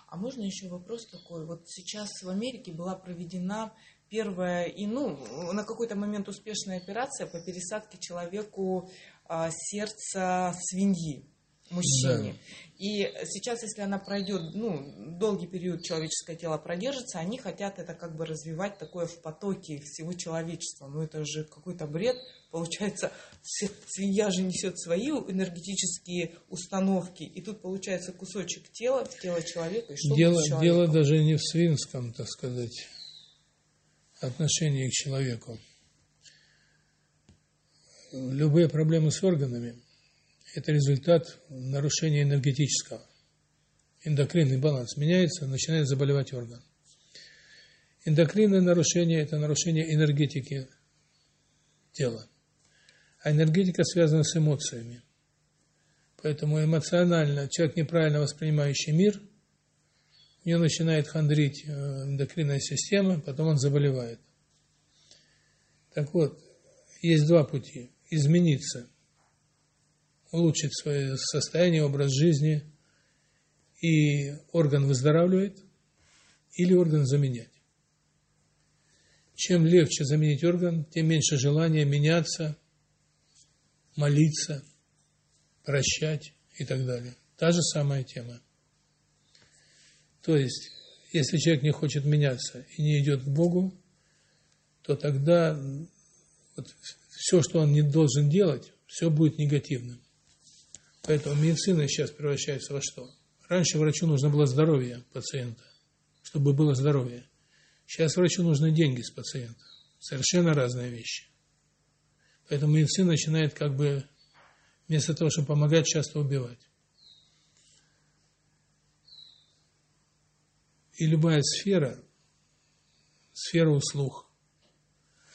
А можно еще вопрос такой? Вот сейчас в Америке была проведена первая и, ну, на какой-то момент успешная операция по пересадке человеку а, сердца свиньи, мужчине. И сейчас, если она пройдет, ну, долгий период человеческое тело продержится, они хотят это как бы развивать такое в потоке всего человечества. Ну, это же какой-то бред. Получается, свинья же несет свои энергетические установки, и тут получается кусочек тела в тело человека. И что Дело, дело даже не в свинском, так сказать, отношении к человеку. Любые проблемы с органами – это результат нарушения энергетического. Эндокринный баланс меняется, начинает заболевать орган. Эндокринное нарушение – это нарушение энергетики тела. А энергетика связана с эмоциями. Поэтому эмоционально человек, неправильно воспринимающий мир, у него начинает хандрить э, эндокринная система, потом он заболевает. Так вот, есть два пути. Измениться, улучшить свое состояние, образ жизни, и орган выздоравливает, или орган заменять. Чем легче заменить орган, тем меньше желания меняться, молиться, прощать и так далее. Та же самая тема. То есть, если человек не хочет меняться и не идет к Богу, то тогда вот все, что он не должен делать, все будет негативным. Поэтому медицина сейчас превращается во что? Раньше врачу нужно было здоровье пациента, чтобы было здоровье. Сейчас врачу нужны деньги с пациента. Совершенно разные вещи. Поэтому медицина начинает как бы вместо того, чтобы помогать, часто убивать. И любая сфера, сфера услуг,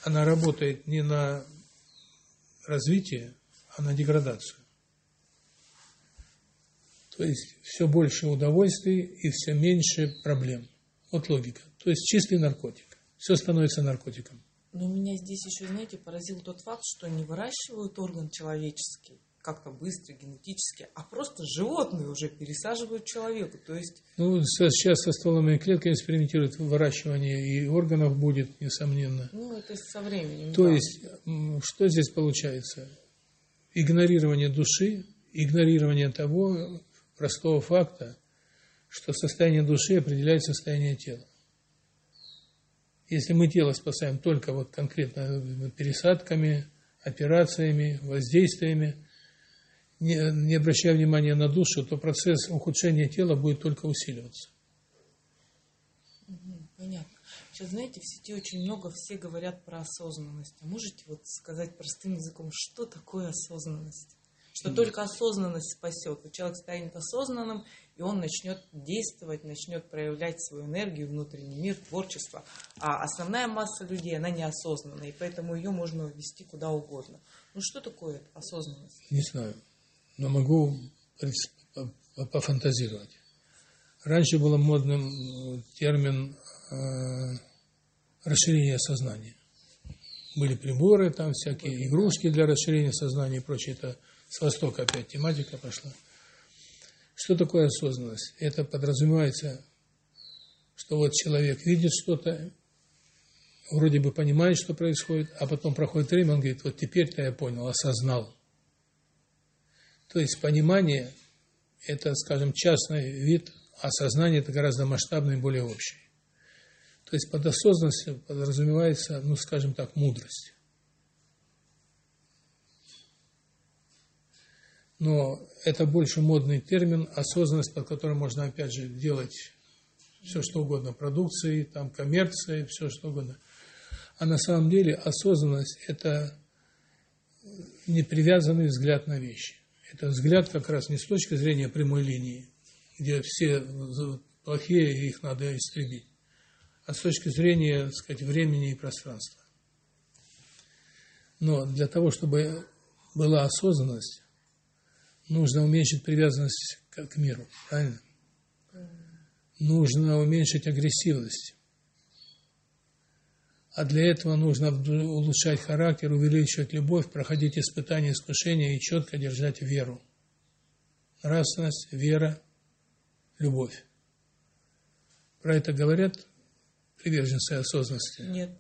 она работает не на развитие, а на деградацию. То есть все больше удовольствий и все меньше проблем. Вот логика. То есть чистый наркотик. Все становится наркотиком. Но меня здесь еще, знаете, поразил тот факт, что не выращивают орган человеческий как-то быстро, генетически, а просто животные уже пересаживают человеку. То есть... Ну, сейчас со стволовыми клетками экспериментируют выращивание, и органов будет, несомненно. Ну, это со временем. То да. есть, что здесь получается? Игнорирование души, игнорирование того простого факта, что состояние души определяет состояние тела. Если мы тело спасаем только вот конкретно пересадками, операциями, воздействиями, не, не обращая внимания на душу, то процесс ухудшения тела будет только усиливаться. Понятно. Сейчас, знаете, в сети очень много все говорят про осознанность. А можете вот сказать простым языком, что такое осознанность? Что только осознанность спасет. Вот человек станет осознанным, и он начнет действовать, начнет проявлять свою энергию, внутренний мир, творчество. А основная масса людей, она неосознанна, и поэтому ее можно ввести куда угодно. Ну что такое осознанность? Не знаю, но могу пофантазировать. Раньше был модным термин э, расширение сознания. Были приборы, там всякие игрушки для расширения сознания и прочее. Это с Востока опять тематика пошла. Что такое осознанность? Это подразумевается, что вот человек видит что-то, вроде бы понимает, что происходит, а потом проходит время, он говорит, вот теперь-то я понял, осознал. То есть понимание – это, скажем, частный вид, а сознание – это гораздо масштабный более общий. То есть под осознанностью подразумевается, ну, скажем так, мудрость. но это больше модный термин, осознанность, под которым можно, опять же, делать все, что угодно, продукции, там, коммерции, все, что угодно. А на самом деле осознанность – это непривязанный взгляд на вещи. Это взгляд как раз не с точки зрения прямой линии, где все плохие, их надо истребить, а с точки зрения, так сказать, времени и пространства. Но для того, чтобы была осознанность, нужно уменьшить привязанность к миру, правильно? Нужно уменьшить агрессивность. А для этого нужно улучшать характер, увеличивать любовь, проходить испытания, искушения и четко держать веру. Нравственность, вера, любовь. Про это говорят приверженцы осознанности? Нет,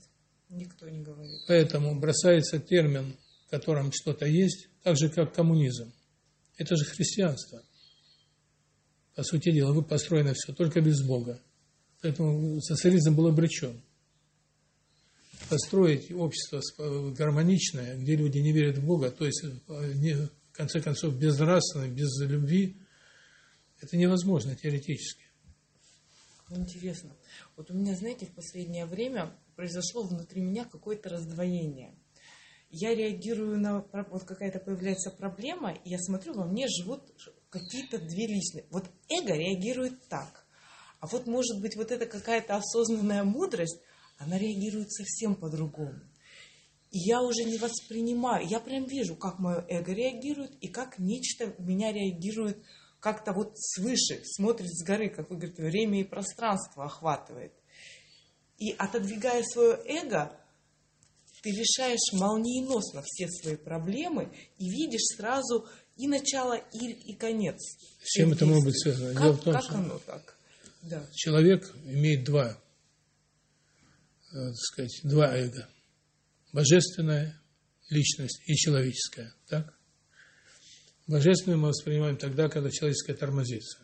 никто не говорит. Поэтому бросается термин, в котором что-то есть, так же, как коммунизм. Это же христианство. По сути дела, вы построено все только без Бога. Поэтому социализм был обречен. Построить общество гармоничное, где люди не верят в Бога, то есть, не, в конце концов, безнравственно, без любви, это невозможно теоретически. Интересно. Вот у меня, знаете, в последнее время произошло внутри меня какое-то раздвоение – я реагирую на вот какая-то появляется проблема, и я смотрю, во мне живут какие-то две личности. Вот эго реагирует так. А вот может быть вот эта какая-то осознанная мудрость, она реагирует совсем по-другому. И я уже не воспринимаю, я прям вижу, как мое эго реагирует и как нечто меня реагирует как-то вот свыше, смотрит с горы, как вы говорите, время и пространство охватывает. И отодвигая свое эго, ты решаешь молниеносно все свои проблемы и видишь сразу и начало, и, и конец. С чем это может быть связано? Как, том, как что оно так? Да. Человек имеет два, так сказать, два эго. Божественная личность и человеческая. Так? Божественную мы воспринимаем тогда, когда человеческая тормозится.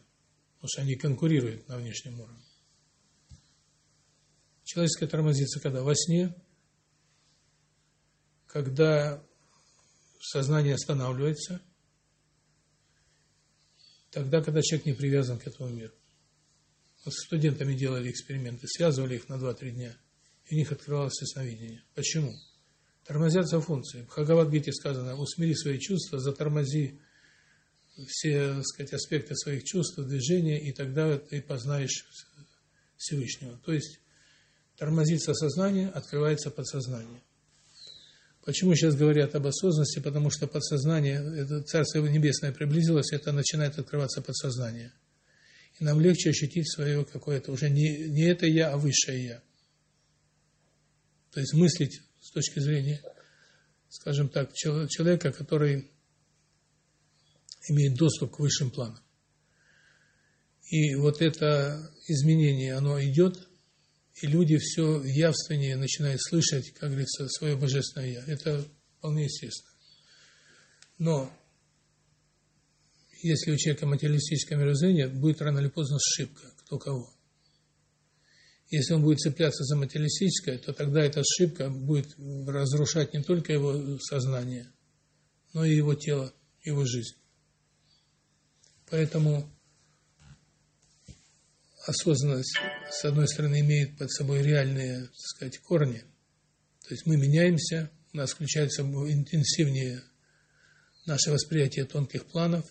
Потому что они конкурируют на внешнем уровне. Человеческая тормозится когда? Во сне, когда сознание останавливается, тогда, когда человек не привязан к этому миру. Вот с студентами делали эксперименты, связывали их на 2-3 дня, и у них открывалось ясновидение. Почему? Тормозятся функции. В Хагавадгите сказано, усмири свои чувства, затормози все, так сказать, аспекты своих чувств, движения, и тогда ты познаешь Всевышнего. То есть тормозится сознание, открывается подсознание. Почему сейчас говорят об осознанности? Потому что подсознание, это Царство Небесное приблизилось, это начинает открываться подсознание. И нам легче ощутить свое какое-то уже не, не это я, а высшее я. То есть мыслить с точки зрения, скажем так, человека, который имеет доступ к высшим планам. И вот это изменение, оно идет и люди все явственнее начинают слышать, как говорится, свое божественное Я. Это вполне естественно. Но если у человека материалистическое мировоззрение, будет рано или поздно ошибка, кто кого. Если он будет цепляться за материалистическое, то тогда эта ошибка будет разрушать не только его сознание, но и его тело, его жизнь. Поэтому осознанность, с одной стороны, имеет под собой реальные, так сказать, корни. То есть мы меняемся, у нас включается интенсивнее наше восприятие тонких планов,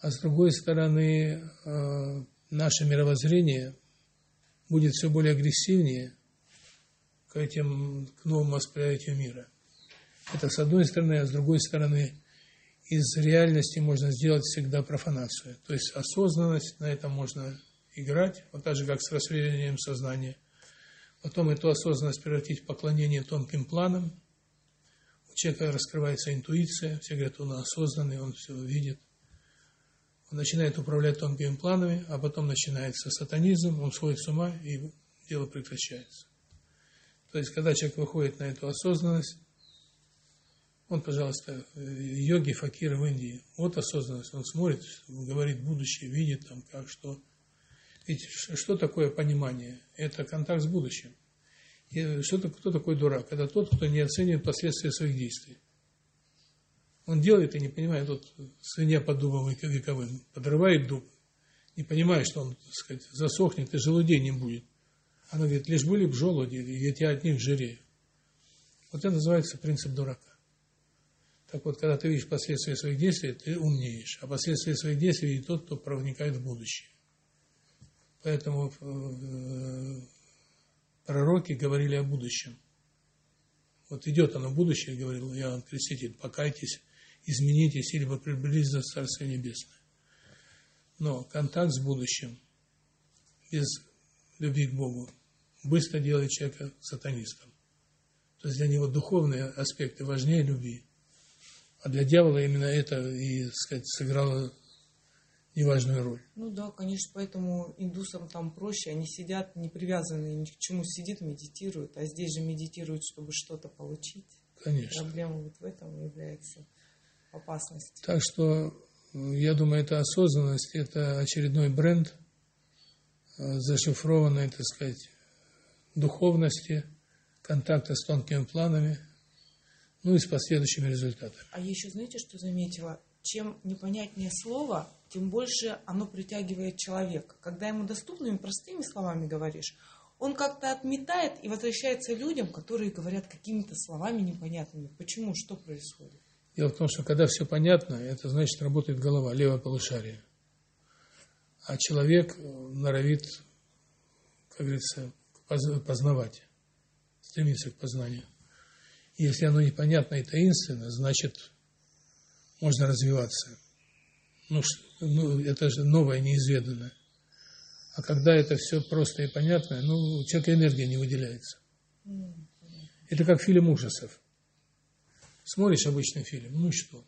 а с другой стороны, э, наше мировоззрение будет все более агрессивнее к этим, к новому восприятию мира. Это с одной стороны, а с другой стороны, из реальности можно сделать всегда профанацию. То есть осознанность, на этом можно играть, вот так же, как с расширением сознания. Потом эту осознанность превратить в поклонение тонким планам. У человека раскрывается интуиция, все говорят, он осознанный, он все видит. Он начинает управлять тонкими планами, а потом начинается сатанизм, он сходит с ума, и дело прекращается. То есть, когда человек выходит на эту осознанность, он, пожалуйста, йоги, факиры в Индии, вот осознанность, он смотрит, говорит будущее, видит там как, что. Ведь что такое понимание? Это контакт с будущим. И что, кто такой дурак? Это тот, кто не оценивает последствия своих действий. Он делает и не понимает, вот свинья под дубом вековым подрывает дуб, не понимая, что он, так сказать, засохнет и желудей не будет. Она говорит, лишь были бы желуди, я тебя от них жирею. Вот это называется принцип дурака. Так вот, когда ты видишь последствия своих действий, ты умнеешь. А последствия своих действий и тот, кто проникает в будущее. Поэтому э, пророки говорили о будущем. Вот идет оно будущее, говорил Иоанн Креститель, покайтесь, изменитесь, или вы приблизитесь к Царство Небесное. Но контакт с будущим без любви к Богу быстро делает человека сатанистом. То есть для него духовные аспекты важнее любви. А для дьявола именно это и, так сказать, сыграло неважную роль. Ну да, конечно, поэтому индусам там проще, они сидят не привязанные ни к чему, сидят, медитируют, а здесь же медитируют, чтобы что-то получить. Конечно. Проблема вот в этом является опасность. Так что, я думаю, это осознанность, это очередной бренд э, зашифрованной, так сказать, духовности, контакта с тонкими планами, ну и с последующими результатами. А еще знаете, что заметила? Чем непонятнее слово, тем больше оно притягивает человека. Когда ему доступными, простыми словами говоришь, он как-то отметает и возвращается людям, которые говорят какими-то словами непонятными. Почему? Что происходит? Дело в том, что когда все понятно, это значит работает голова, левое полушарие. А человек норовит, как говорится, познавать, стремится к познанию. Если оно непонятно и таинственно, значит, можно развиваться. Ну, ну, это же новое, неизведанное. А когда это все просто и понятно, ну, у человека энергия не выделяется. Это как фильм ужасов. Смотришь обычный фильм, ну что?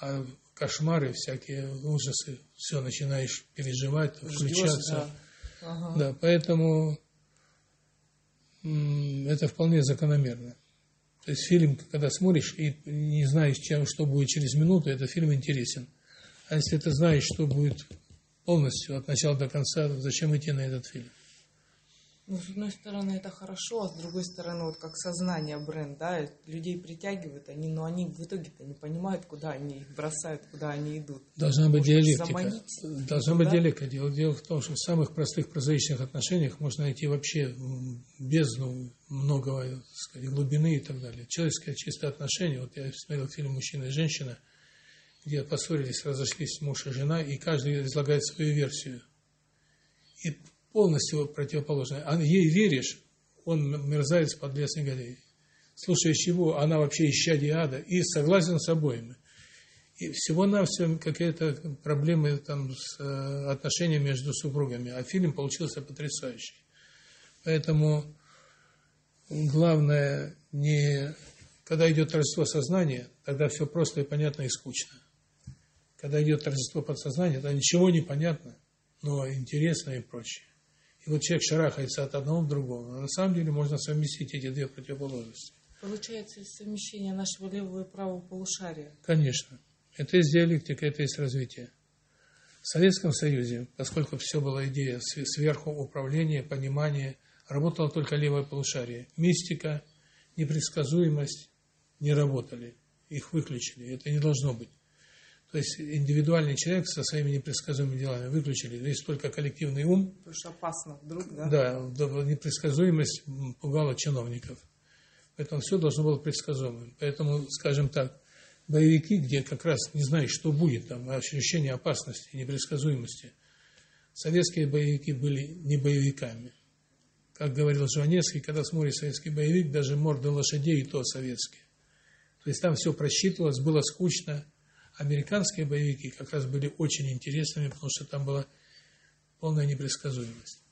А кошмары, всякие ужасы, все начинаешь переживать, включаться. Да. Ага. да, поэтому это вполне закономерно. То есть фильм, когда смотришь и не знаешь, чем, что будет через минуту, этот фильм интересен. А если ты знаешь, что будет полностью от начала до конца, зачем идти на этот фильм? Ну, с одной стороны, это хорошо, а с другой стороны, вот как сознание бренд, да, людей притягивают, они, но они в итоге-то не понимают, куда они их бросают, куда они идут. Должна быть диалектика. Должна быть диалектика. Дело, дело в том, что в самых простых прозаичных отношениях можно найти вообще бездну многого, так сказать, глубины и так далее. Человеческое чистое отношение, вот я смотрел фильм «Мужчина и женщина», где поссорились, разошлись муж и жена, и каждый излагает свою версию. И полностью противоположное. Ей веришь, он мерзавец, подлец, негодяй. слушаешь его, она вообще исчадие ада, и согласен с обоими. И всего-навсего какие-то проблемы там с э, отношениями между супругами. А фильм получился потрясающий. Поэтому главное не... Когда идет торжество сознания, тогда все просто и понятно и скучно. Когда идет торжество подсознания, тогда ничего не понятно, но интересно и прочее. И вот человек шарахается от одного к другому. Но на самом деле можно совместить эти две противоположности. Получается совмещение нашего левого и правого полушария. Конечно. Это есть диалектика, это есть развитие. В Советском Союзе, поскольку все была идея сверху управления, понимания, работало только левое полушарие. Мистика, непредсказуемость не работали. Их выключили. Это не должно быть. То есть индивидуальный человек со своими непредсказуемыми делами выключили. Здесь только коллективный ум. Потому что опасно вдруг, да? Да, непредсказуемость пугала чиновников. Поэтому все должно было предсказуемым. Поэтому, скажем так, боевики, где как раз не знаешь, что будет, там ощущение опасности, непредсказуемости. Советские боевики были не боевиками. Как говорил Жванецкий, когда смотришь советский боевик, даже морды лошадей и то советские. То есть там все просчитывалось, было скучно. Американские боевики как раз были очень интересными, потому что там была полная непредсказуемость.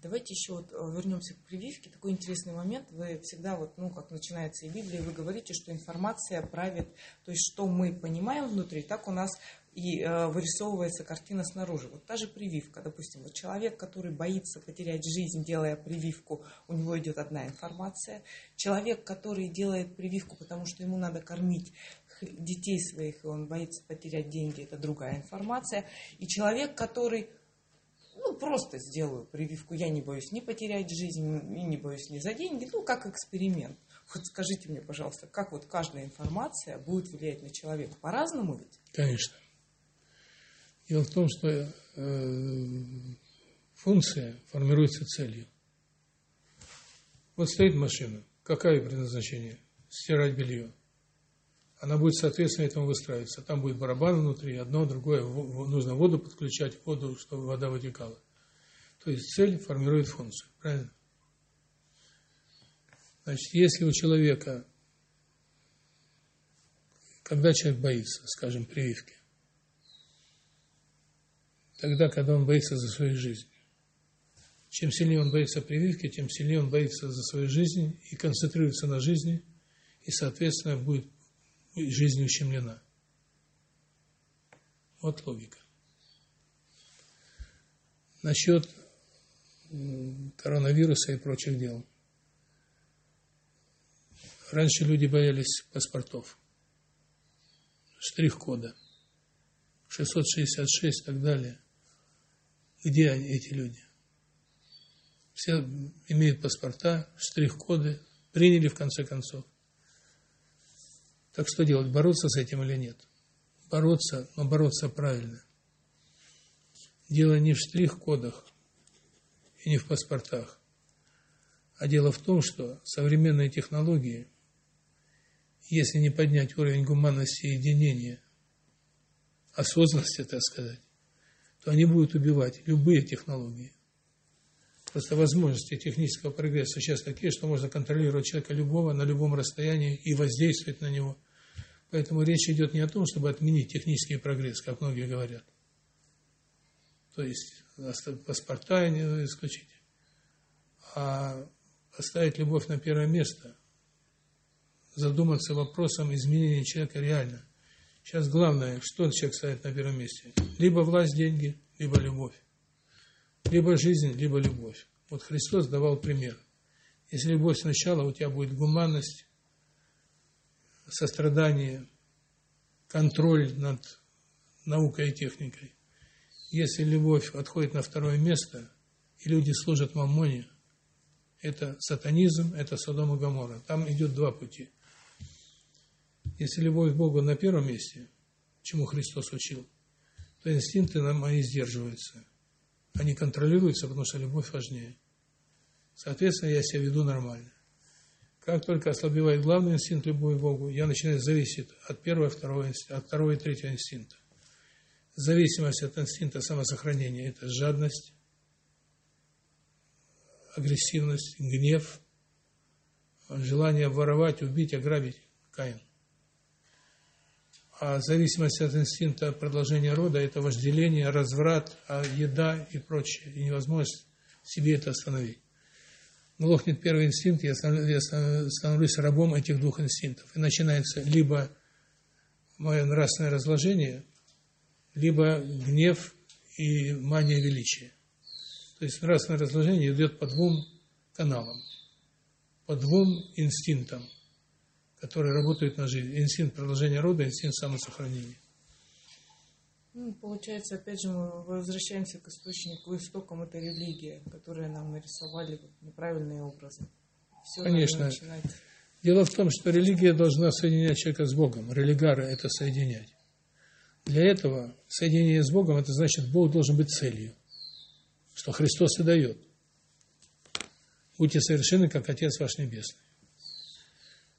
Давайте еще вот э, вернемся к прививке. Такой интересный момент. Вы всегда, вот, ну, как начинается и Библия, вы говорите, что информация правит, то есть что мы понимаем внутри, так у нас и э, вырисовывается картина снаружи. Вот та же прививка, допустим, вот человек, который боится потерять жизнь, делая прививку, у него идет одна информация. Человек, который делает прививку, потому что ему надо кормить детей своих, и он боится потерять деньги, это другая информация. И человек, который ну, просто сделаю прививку, я не боюсь не потерять жизнь, и не боюсь ни за деньги, ну, как эксперимент. Вот скажите мне, пожалуйста, как вот каждая информация будет влиять на человека? По-разному ведь? Конечно. Дело в том, что э, функция формируется целью. Вот стоит машина. Какое предназначение? Стирать белье. Она будет, соответственно, этому выстраиваться. Там будет барабан внутри, одно, другое. Нужно воду подключать, воду, чтобы вода вытекала. То есть цель формирует функцию. Правильно? Значит, если у человека, когда человек боится, скажем, прививки, тогда, когда он боится за свою жизнь. Чем сильнее он боится прививки, тем сильнее он боится за свою жизнь и концентрируется на жизни, и, соответственно, будет жизнь ущемлена. Вот логика. Насчет коронавируса и прочих дел. Раньше люди боялись паспортов, штрих-кода, 666 и так далее. Где они, эти люди? Все имеют паспорта, штрих-коды, приняли в конце концов. Так что делать, бороться с этим или нет? Бороться, но бороться правильно. Дело не в штрих-кодах и не в паспортах, а дело в том, что современные технологии, если не поднять уровень гуманности и единения, осознанности, так сказать, то они будут убивать любые технологии. Просто возможности технического прогресса сейчас такие, что можно контролировать человека любого на любом расстоянии и воздействовать на него – Поэтому речь идет не о том, чтобы отменить технический прогресс, как многие говорят. То есть паспорта не исключить, а поставить любовь на первое место, задуматься вопросом изменения человека реально. Сейчас главное, что человек ставит на первом месте. Либо власть, деньги, либо любовь. Либо жизнь, либо любовь. Вот Христос давал пример. Если любовь сначала, у тебя будет гуманность, сострадание, контроль над наукой и техникой. Если любовь отходит на второе место, и люди служат мамоне, это сатанизм, это Содом и Гоморра. Там идет два пути. Если любовь к Богу на первом месте, чему Христос учил, то инстинкты мои сдерживаются. Они контролируются, потому что любовь важнее. Соответственно, я себя веду нормально. Как только ослабевает главный инстинкт любви к Богу, я начинаю зависеть от первого, второго, от второго и третьего инстинкта. Зависимость от инстинкта самосохранения – это жадность, агрессивность, гнев, желание воровать, убить, ограбить Каин. А зависимость от инстинкта продолжения рода – это вожделение, разврат, а еда и прочее. И невозможность себе это остановить. Глохнет первый инстинкт, я становлюсь рабом этих двух инстинктов. И начинается либо мое нравственное разложение, либо гнев и мания величия. То есть нравственное разложение идет по двум каналам, по двум инстинктам – которые работают на жизнь. Инстинкт продолжения рода, инстинкт самосохранения. Ну, получается, опять же, мы возвращаемся к источнику, истокам это религия, которая нам нарисовали неправильные образы. Все Конечно. Дело в том, что религия должна соединять человека с Богом. Религары – это соединять. Для этого соединение с Богом – это значит, Бог должен быть целью, что Христос и дает. Будьте совершенны, как Отец ваш Небесный.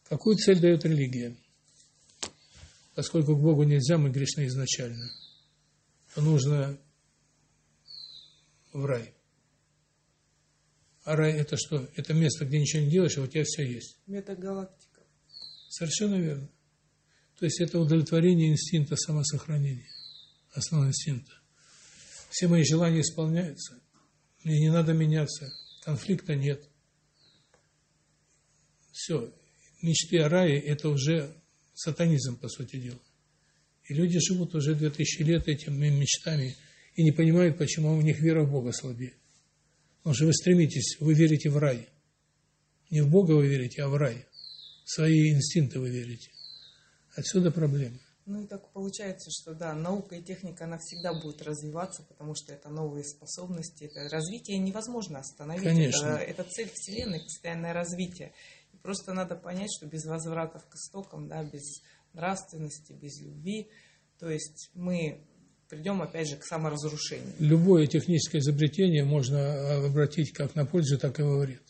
Какую цель дает религия? Поскольку к Богу нельзя, мы грешны изначально, нужно в рай. А рай это что? Это место, где ничего не делаешь, а у тебя все есть. Метагалактика. Совершенно верно. То есть это удовлетворение инстинкта самосохранения, основного инстинкта. Все мои желания исполняются, мне не надо меняться, конфликта нет. Все, мечты о рае – это уже сатанизм, по сути дела. И люди живут уже 2000 лет этими мечтами и не понимают, почему у них вера в Бога слабее. Потому что вы стремитесь, вы верите в рай. Не в Бога вы верите, а в рай. В свои инстинкты вы верите. Отсюда проблема. Ну и так получается, что да, наука и техника, она всегда будет развиваться, потому что это новые способности, это развитие невозможно остановить. Конечно. Это, это цель Вселенной, постоянное развитие. Просто надо понять, что без возврата к истокам, да, без нравственности, без любви, то есть мы придем опять же к саморазрушению. Любое техническое изобретение можно обратить как на пользу, так и во вред.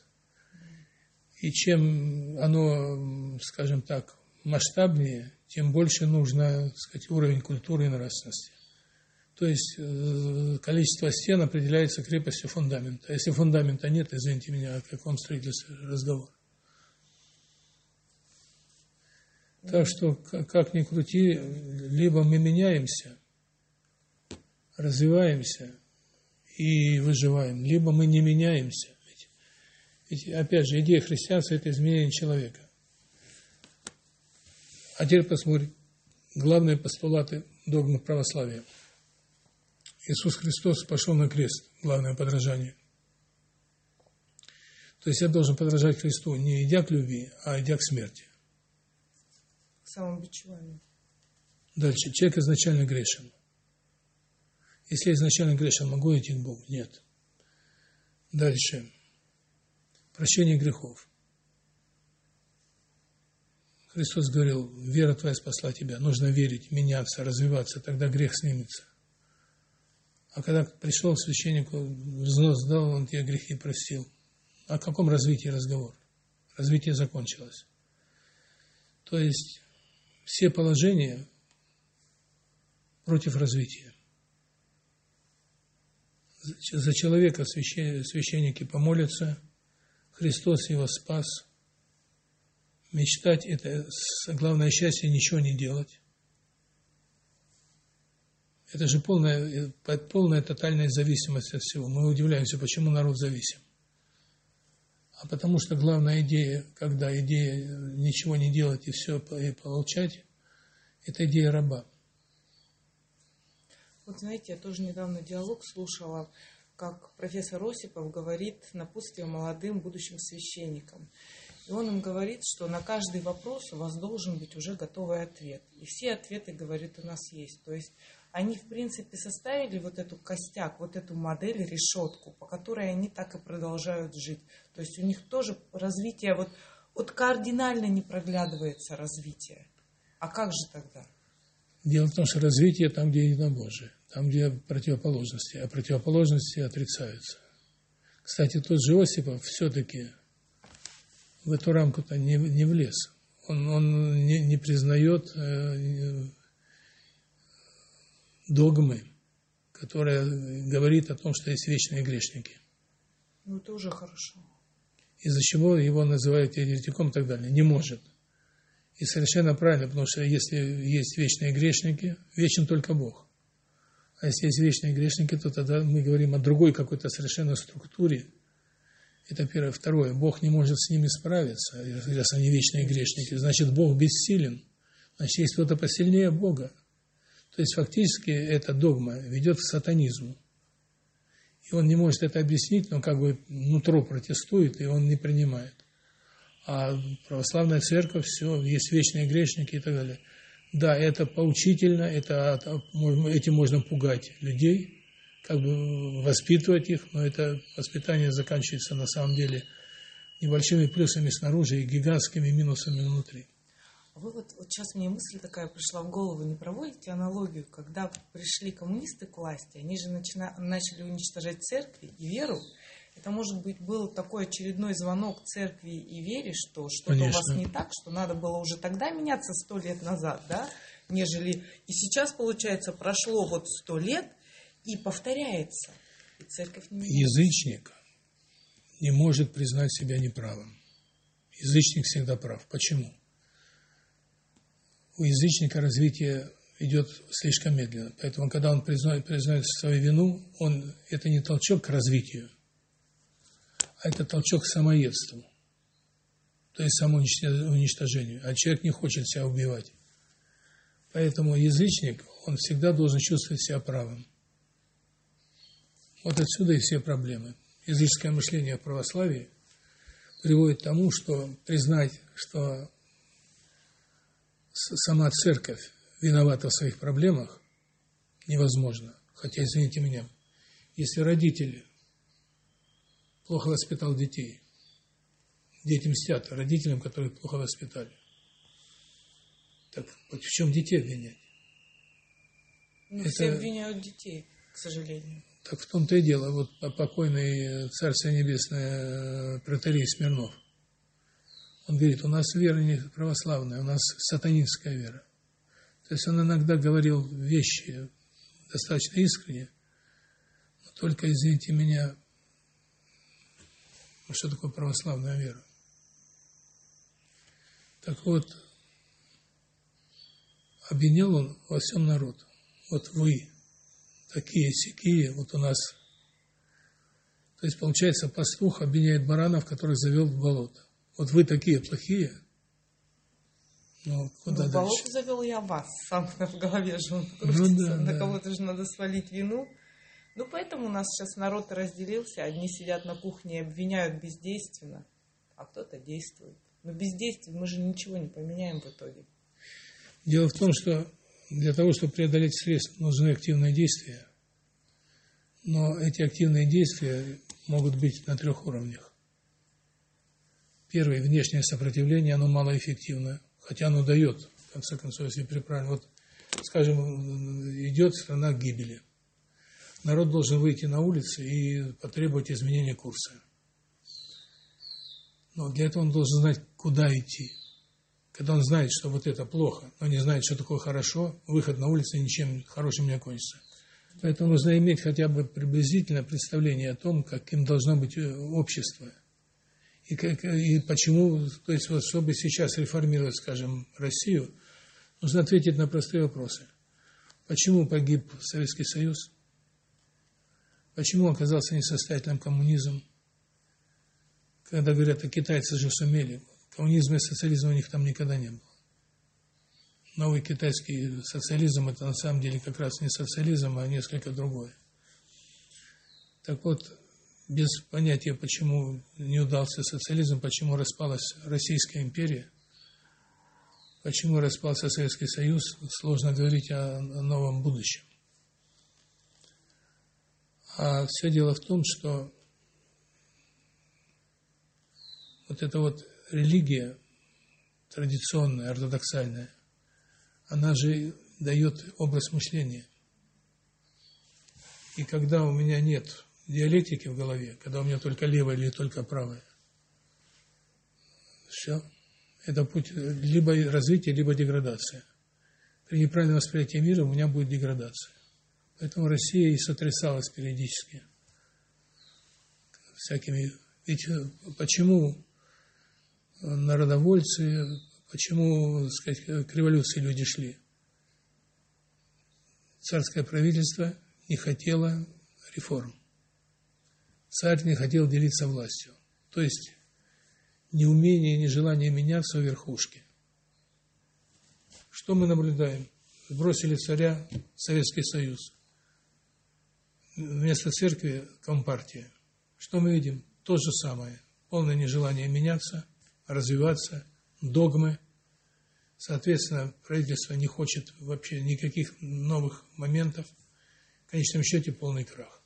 И чем оно, скажем так, масштабнее, тем больше нужно, так сказать, уровень культуры и нравственности. То есть э, количество стен определяется крепостью фундамента. А если фундамента нет, извините меня, о каком строительстве разговор. Так что, как ни крути, либо мы меняемся, развиваемся и выживаем, либо мы не меняемся. Ведь, ведь опять же, идея христианства – это изменение человека. А теперь посмотрим главные постулаты догмы православия. Иисус Христос пошел на крест, главное подражание. То есть я должен подражать Христу не идя к любви, а идя к смерти самобичеванию. Дальше. Человек изначально грешен. Если я изначально грешен, могу идти к Богу? Нет. Дальше. Прощение грехов. Христос говорил, вера твоя спасла тебя. Нужно верить, меняться, развиваться, тогда грех снимется. А когда пришел к священнику, взнос дал, он тебе грехи простил. О каком развитии разговор? Развитие закончилось. То есть все положения против развития. За человека священники помолятся, Христос его спас. Мечтать – это главное счастье, ничего не делать. Это же полная, полная тотальная зависимость от всего. Мы удивляемся, почему народ зависим а потому что главная идея, когда идея ничего не делать и все и получать, это идея раба. Вот знаете, я тоже недавно диалог слушала, как профессор Осипов говорит напутствие молодым будущим священникам. И он им говорит, что на каждый вопрос у вас должен быть уже готовый ответ. И все ответы, говорит, у нас есть. То есть они, в принципе, составили вот эту костяк, вот эту модель, решетку, по которой они так и продолжают жить. То есть у них тоже развитие, вот, вот кардинально не проглядывается развитие. А как же тогда? Дело в том, что развитие там, где единобожие, там, где противоположности, а противоположности отрицаются. Кстати, тот же Осипов все-таки в эту рамку-то не, не влез. Он, он не, не признает э, догмы, которая говорит о том, что есть вечные грешники. Ну, это уже хорошо. Из-за чего его называют еретиком и так далее. Не может. И совершенно правильно, потому что если есть вечные грешники, вечен только Бог. А если есть вечные грешники, то тогда мы говорим о другой какой-то совершенно структуре. Это первое. Второе. Бог не может с ними справиться, раз они вечные грешники. Значит, Бог бессилен. Значит, есть кто-то посильнее Бога. То есть, фактически, эта догма ведет к сатанизму. И он не может это объяснить, но как бы нутро протестует, и он не принимает. А православная церковь, все, есть вечные грешники и так далее. Да, это поучительно, это, этим можно пугать людей, как бы воспитывать их, но это воспитание заканчивается на самом деле небольшими плюсами снаружи и гигантскими минусами внутри. Вы вот, вот сейчас мне мысль такая пришла в голову, не проводите аналогию, когда пришли коммунисты к власти, они же начина, начали уничтожать церкви и веру, это, может быть, был такой очередной звонок церкви и вере, что что-то у вас не так, что надо было уже тогда меняться сто лет назад, да, нежели... И сейчас, получается, прошло вот сто лет и повторяется. И церковь не меняется. Язычник не может признать себя неправым. Язычник всегда прав. Почему? У язычника развитие идет слишком медленно. Поэтому, когда он признает, признает свою вину, он, это не толчок к развитию, а это толчок к самоедству, то есть самоуничтожению. А человек не хочет себя убивать. Поэтому язычник, он всегда должен чувствовать себя правым. Вот отсюда и все проблемы. Языческое мышление в православии приводит к тому, что признать, что сама церковь виновата в своих проблемах, невозможно. Хотя, извините меня, если родители плохо воспитал детей. Дети мстят родителям, которые плохо воспитали. Так вот в чем детей обвинять? Ну, Это... все обвиняют детей, к сожалению. Так в том-то и дело. Вот покойный Царство Небесное э, протерей Смирнов, он говорит, у нас вера не православная, у нас сатанинская вера. То есть он иногда говорил вещи достаточно искренне, но только, извините меня, а что такое православная вера? Так вот, обвинял он во всем народ. Вот вы, такие сякие, вот у нас. То есть, получается, пастух обвиняет баранов, которых завел в болото. Вот вы такие плохие. Ну, куда ну, болото завел я вас, сам в голове же он ну, да, на да. кого-то же надо свалить вину. Ну, поэтому у нас сейчас народ разделился. Одни сидят на кухне и обвиняют бездейственно, а кто-то действует. Но бездействие мы же ничего не поменяем в итоге. Дело в том, что для того, чтобы преодолеть стресс, нужны активные действия. Но эти активные действия могут быть на трех уровнях. Первое, внешнее сопротивление, оно малоэффективно, хотя оно дает, в конце концов, если приправим. Вот, скажем, идет страна к гибели – народ должен выйти на улицы и потребовать изменения курса. Но для этого он должен знать, куда идти. Когда он знает, что вот это плохо, но не знает, что такое хорошо, выход на улицу ничем хорошим не окончится. Поэтому нужно иметь хотя бы приблизительное представление о том, каким должно быть э, общество. И, как, и почему, то есть вот чтобы сейчас реформировать, скажем, Россию, нужно ответить на простые вопросы. Почему погиб Советский Союз? Почему оказался несостоятельным коммунизм? Когда говорят, а китайцы же сумели. Коммунизма и социализма у них там никогда не было. Новый китайский социализм – это на самом деле как раз не социализм, а несколько другое. Так вот, без понятия, почему не удался социализм, почему распалась Российская империя, почему распался Советский Союз, сложно говорить о новом будущем. А все дело в том, что вот эта вот религия традиционная, ортодоксальная, она же дает образ мышления. И когда у меня нет диалектики в голове, когда у меня только левое или только правое, все, это путь либо развития, либо деградация. При неправильном восприятии мира у меня будет деградация. Поэтому Россия и сотрясалась периодически всякими Ведь э, почему народовольцы, почему, сказать, к революции люди шли? Царское правительство не хотело реформ. Царь не хотел делиться властью. То есть неумение нежелание меняться у верхушки. Что мы наблюдаем? Сбросили царя Советский Союз. Вместо церкви – компартия. Что мы видим? То же самое. Полное нежелание меняться, развиваться, догмы. Соответственно, правительство не хочет вообще никаких новых моментов. В конечном счете полный крах.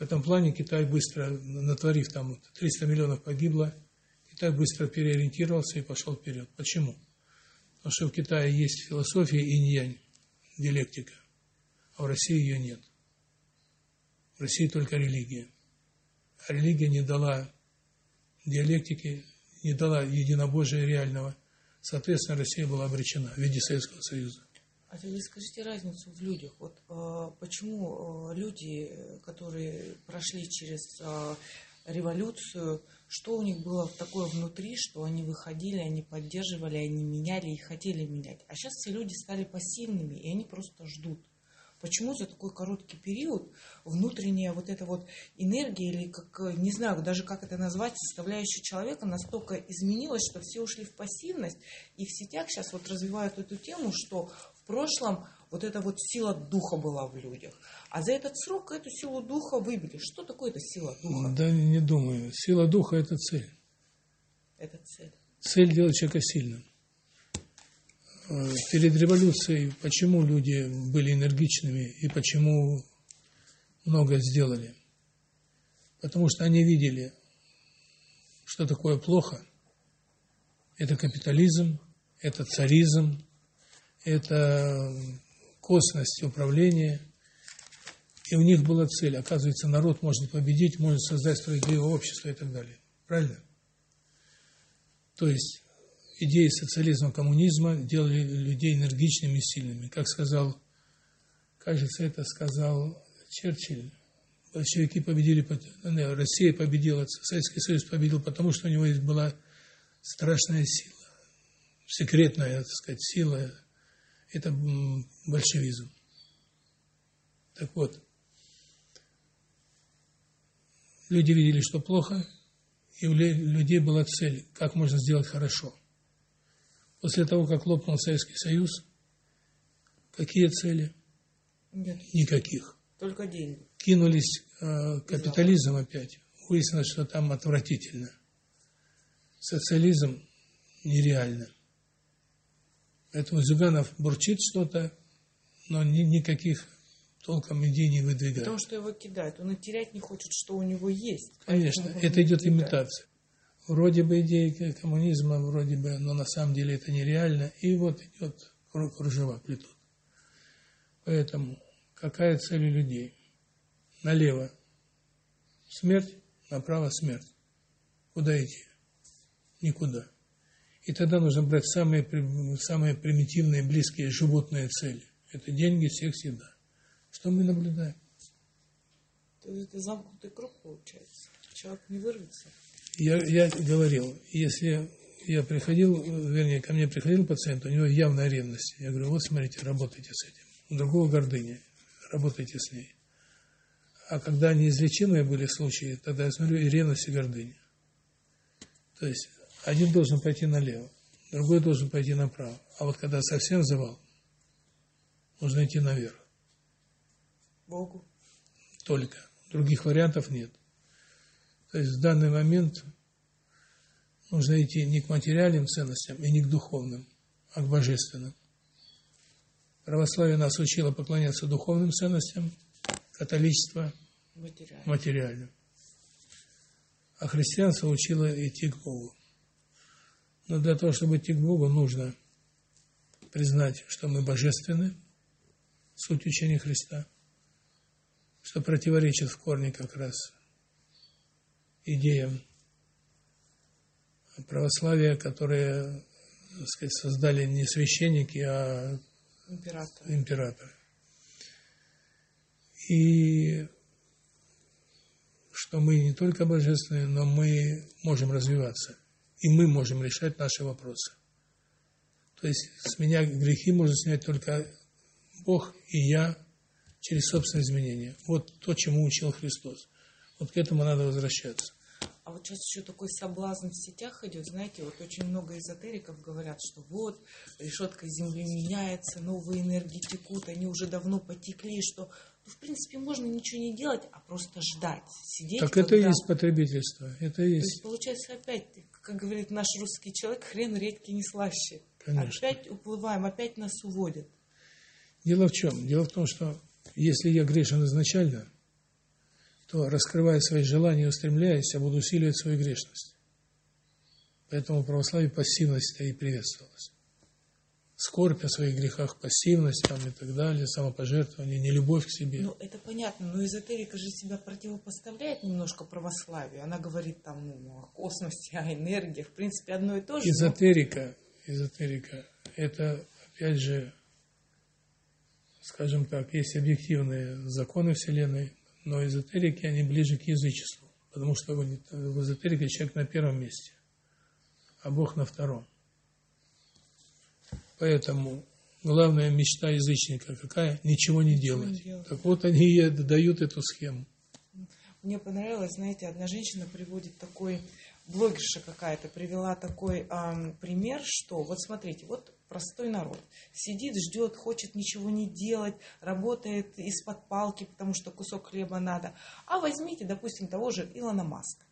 В этом плане Китай быстро, натворив там 300 миллионов погибло, Китай быстро переориентировался и пошел вперед. Почему? Потому что в Китае есть философия инь-янь, диалектика, а в России ее нет. В России только религия. А религия не дала диалектики, не дала единобожия реального. Соответственно, Россия была обречена в виде Советского Союза. А вы скажите разницу в людях. Вот э, почему э, люди, которые прошли через э, революцию, что у них было такое внутри, что они выходили, они поддерживали, они меняли и хотели менять. А сейчас все люди стали пассивными, и они просто ждут. Почему за такой короткий период внутренняя вот эта вот энергия или как, не знаю даже как это назвать, составляющая человека настолько изменилась, что все ушли в пассивность. И в сетях сейчас вот развивают эту тему, что прошлом вот эта вот сила духа была в людях. А за этот срок эту силу духа выбили. Что такое эта сила духа? Да не думаю. Сила духа – это цель. Это цель. Цель делать человека сильным. Э, перед революцией почему люди были энергичными и почему много сделали? Потому что они видели, что такое плохо. Это капитализм, это царизм, это косность управления. И у них была цель. Оказывается, народ может победить, может создать справедливое общество и так далее. Правильно? То есть идеи социализма, коммунизма делали людей энергичными и сильными. Как сказал, кажется, это сказал Черчилль, большевики победили, Россия победила, Советский Союз победил, потому что у него была страшная сила, секретная, так сказать, сила, это большевизм. Так вот, люди видели, что плохо, и у людей была цель, как можно сделать хорошо. После того, как лопнул Советский Союз, какие цели? Нет. Никаких. Только деньги. Кинулись э, капитализм опять. Выяснилось, что там отвратительно. Социализм нереально. Поэтому Зюганов бурчит что-то, но ни, никаких толком идей не выдвигает. Потому что его кидают. Он и терять не хочет, что у него есть. Конечно, это идет имитация вроде бы идеи коммунизма, вроде бы, но на самом деле это нереально. И вот идет кружева плетут. Поэтому какая цель у людей? Налево смерть, направо смерть. Куда идти? Никуда. И тогда нужно брать самые, самые примитивные, близкие животные цели. Это деньги, всех всегда. Что мы наблюдаем? Это замкнутый круг получается. Человек не вырвется. Я, я говорил, если я приходил, вернее, ко мне приходил пациент, у него явная ревность. Я говорю, вот смотрите, работайте с этим. У другого гордыня, работайте с ней. А когда неизлечимые были случаи, тогда я смотрю и ревность, и гордыня. То есть один должен пойти налево, другой должен пойти направо. А вот когда совсем завал, нужно идти наверх. Богу. Только. Других вариантов нет. То есть в данный момент нужно идти не к материальным ценностям и не к духовным, а к божественным. Православие нас учило поклоняться духовным ценностям, католичество материальным. материальным. А христианство учило идти к Богу. Но для того, чтобы идти к Богу, нужно признать, что мы божественны, суть учения Христа, что противоречит в корне как раз идеям православия, которые так сказать, создали не священники, а императоры. императоры. И что мы не только божественные, но мы можем развиваться. И мы можем решать наши вопросы. То есть с меня грехи может снять только Бог и я через собственные изменения. Вот то, чему учил Христос. Вот к этому надо возвращаться. А вот сейчас еще такой соблазн в сетях идет, знаете, вот очень много эзотериков говорят, что вот решетка Земли меняется, новые энергии текут, они уже давно потекли, что в принципе можно ничего не делать, а просто ждать, сидеть. Так это и есть потребительство, это и есть. То есть получается опять, как говорит наш русский человек, хрен редкий не слаще. Конечно. Опять уплываем, опять нас уводят. Дело в чем? Дело в том, что если я грешен изначально, то, раскрывая свои желания и устремляясь, я буду усиливать свою грешность. Поэтому в православии пассивность и приветствовалась. Скорбь о своих грехах, пассивность там и так далее, самопожертвование, не любовь к себе. Ну, это понятно, но эзотерика же себя противопоставляет немножко православию. Она говорит там ну, о космосе, о энергии, в принципе, одно и то же. Эзотерика, но... эзотерика, это, опять же, скажем так, есть объективные законы Вселенной, но эзотерики, они ближе к язычеству, потому что в эзотерике человек на первом месте, а Бог на втором. Поэтому главная мечта язычника какая? Ничего не делать. Не делать. Так вот они и дают эту схему. Мне понравилось, знаете, одна женщина приводит такой, блогерша какая-то привела такой эм, пример, что вот смотрите, вот простой народ. Сидит, ждет, хочет ничего не делать, работает из-под палки, потому что кусок хлеба надо. А возьмите, допустим, того же Илона Маска.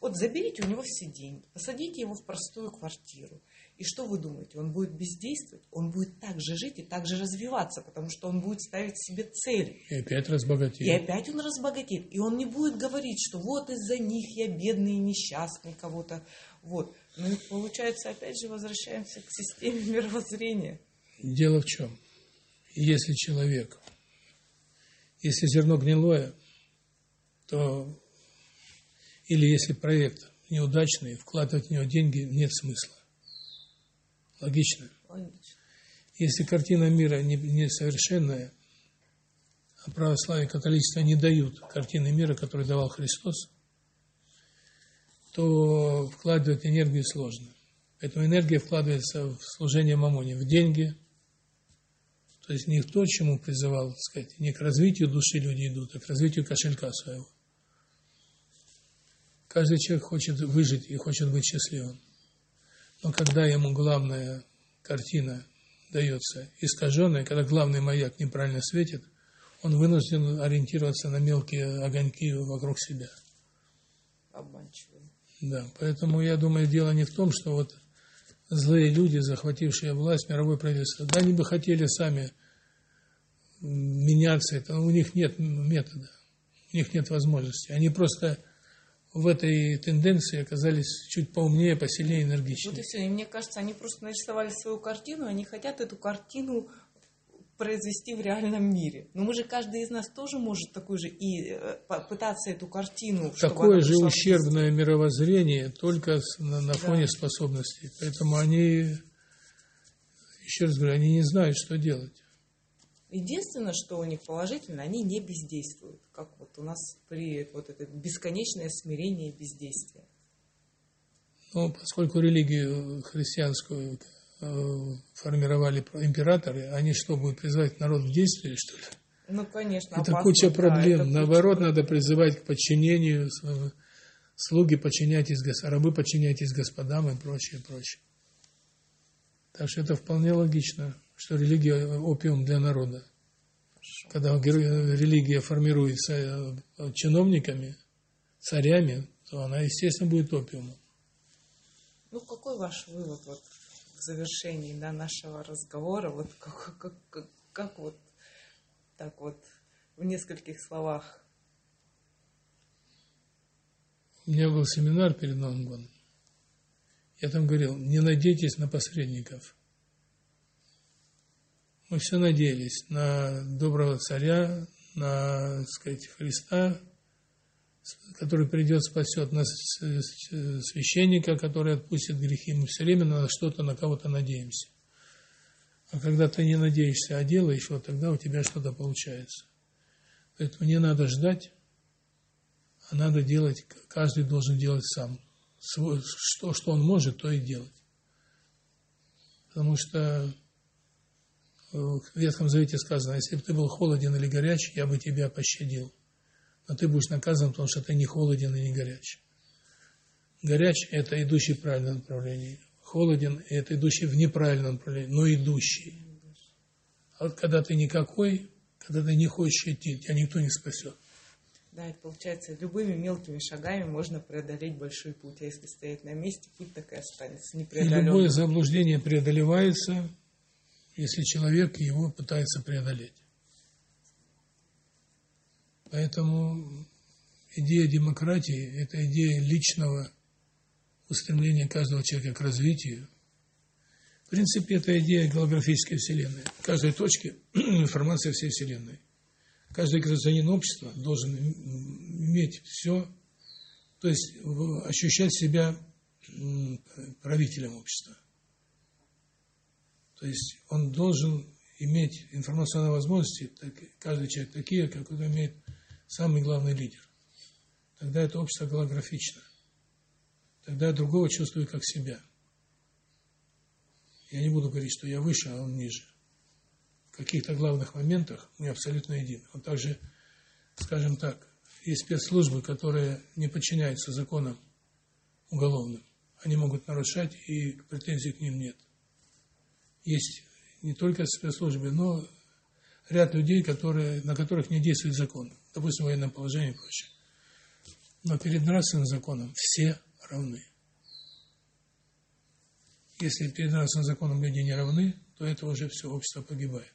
Вот заберите у него все деньги, посадите его в простую квартиру. И что вы думаете, он будет бездействовать? Он будет так же жить и так же развиваться, потому что он будет ставить себе цели. И опять разбогатеет. И опять он разбогатеет. И он не будет говорить, что вот из-за них я бедный и несчастный кого-то. Вот. Ну и получается, опять же, возвращаемся к системе мировоззрения. Дело в чем? Если человек, если зерно гнилое, то или если проект неудачный, вкладывать в него деньги нет смысла. Логично? Если картина мира несовершенная, не а православие и католичество не дают картины мира, которую давал Христос, то вкладывать энергию сложно. Поэтому энергия вкладывается в служение мамоне, в деньги. То есть не в то, чему призывал, так сказать, не к развитию души люди идут, а к развитию кошелька своего. Каждый человек хочет выжить и хочет быть счастливым. Но когда ему главная картина дается искаженная, когда главный маяк неправильно светит, он вынужден ориентироваться на мелкие огоньки вокруг себя. Обманчиво. Да, поэтому я думаю, дело не в том, что вот злые люди, захватившие власть, мировое правительство, да, они бы хотели сами меняться, это у них нет метода, у них нет возможности. Они просто в этой тенденции оказались чуть поумнее, посильнее, энергичнее. Вот и все. И мне кажется, они просто нарисовали свою картину, они хотят эту картину произвести в реальном мире. Но мы же, каждый из нас тоже может такой же и э, пытаться эту картину... Такое же ущербное мировоззрение, только на, на фоне да. способностей. Поэтому они, еще раз говорю, они не знают, что делать. Единственное, что у них положительно, они не бездействуют, как вот у нас при вот это бесконечное смирение бездействия. Ну, поскольку религию христианскую Э, формировали императоры, они что, будут призывать народ к действию, что ли? Ну, конечно. Это опасно, куча проблем. Да, это Наоборот, куча надо призывать к подчинению, слуги подчиняйтесь, рабы подчиняйтесь господам и прочее, прочее. Так что это вполне логично, что религия – опиум для народа. Когда религия формируется э, чиновниками, царями, то она, естественно, будет опиумом. Ну, какой ваш вывод вот в завершении да, нашего разговора, вот как, как, как, как вот так вот в нескольких словах. У меня был семинар перед Новым годом. Я там говорил, не надейтесь на посредников. Мы все надеялись на доброго царя, на, так сказать, Христа, который придет, спасет нас, священника, который отпустит грехи. Мы все время на что-то, на кого-то надеемся. А когда ты не надеешься, а делаешь, вот тогда у тебя что-то получается. Поэтому не надо ждать, а надо делать, каждый должен делать сам. Что, что он может, то и делать. Потому что в Ветхом Завете сказано, если бы ты был холоден или горяч, я бы тебя пощадил. Но ты будешь наказан, потому что ты не холоден и не горяч. Горяч – это идущий в правильном направлении. Холоден – это идущий в неправильном направлении, но идущий. А вот когда ты никакой, когда ты не хочешь идти, тебя никто не спасет. Да, это получается, любыми мелкими шагами можно преодолеть большой путь. А если стоять на месте, путь так и останется И любое заблуждение преодолевается если человек его пытается преодолеть. Поэтому идея демократии – это идея личного устремления каждого человека к развитию. В принципе, это идея голографической Вселенной. В каждой точке информация всей Вселенной. Каждый гражданин общества должен иметь все, то есть ощущать себя правителем общества. То есть он должен иметь информационные возможности, так, каждый человек такие, как он имеет самый главный лидер. Тогда это общество голографично. Тогда я другого чувствую как себя. Я не буду говорить, что я выше, а он ниже. В каких-то главных моментах мы абсолютно едины. Вот также, скажем так, есть спецслужбы, которые не подчиняются законам уголовным. Они могут нарушать, и претензий к ним нет есть не только спецслужбы, но ряд людей, которые, на которых не действует закон, допустим, военное положение и прочее. Но перед нравственным законом все равны. Если перед нравственным законом люди не равны, то это уже все общество погибает.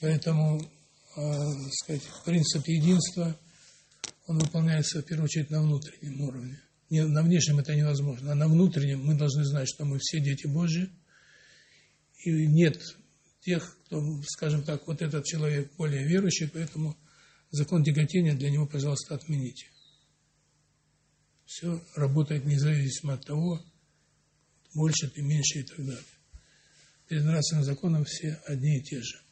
Поэтому, э, сказать, принцип единства, он выполняется в первую очередь на внутреннем уровне. На внешнем это невозможно, а на внутреннем мы должны знать, что мы все дети Божьи, и нет тех, кто, скажем так, вот этот человек более верующий, поэтому закон тяготения для него, пожалуйста, отмените. Все работает независимо от того, больше ты, меньше и так далее. Перед нравственным законом все одни и те же.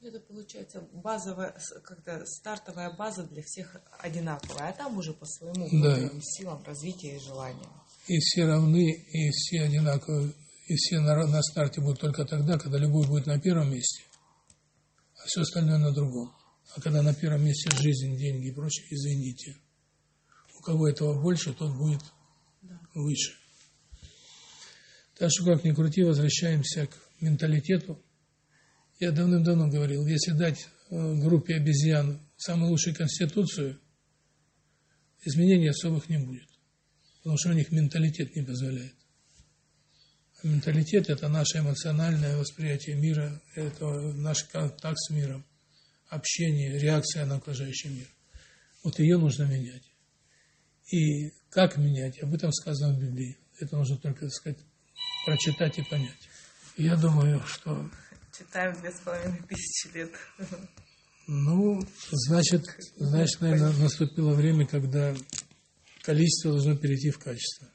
Это получается базовая, как-то стартовая база для всех одинаковая, а там уже по своему да. силам развития и желаниям. И все равны, и все одинаковые, и все на, на старте будут только тогда, когда любовь будет на первом месте, а все остальное на другом. А когда на первом месте жизнь, деньги и прочее, извините. У кого этого больше, тот будет да. выше. Так что, как ни крути, возвращаемся к менталитету, я давным-давно говорил, если дать э, группе обезьян самую лучшую конституцию, изменений особых не будет. Потому что у них менталитет не позволяет. А менталитет – это наше эмоциональное восприятие мира, это наш контакт с миром, общение, реакция на окружающий мир. Вот ее нужно менять. И как менять, об этом сказано в Библии. Это нужно только, так сказать, прочитать и понять. Я думаю, что Читаем две с половиной тысячи лет. Ну, значит, значит, наверное, наступило время, когда количество должно перейти в качество.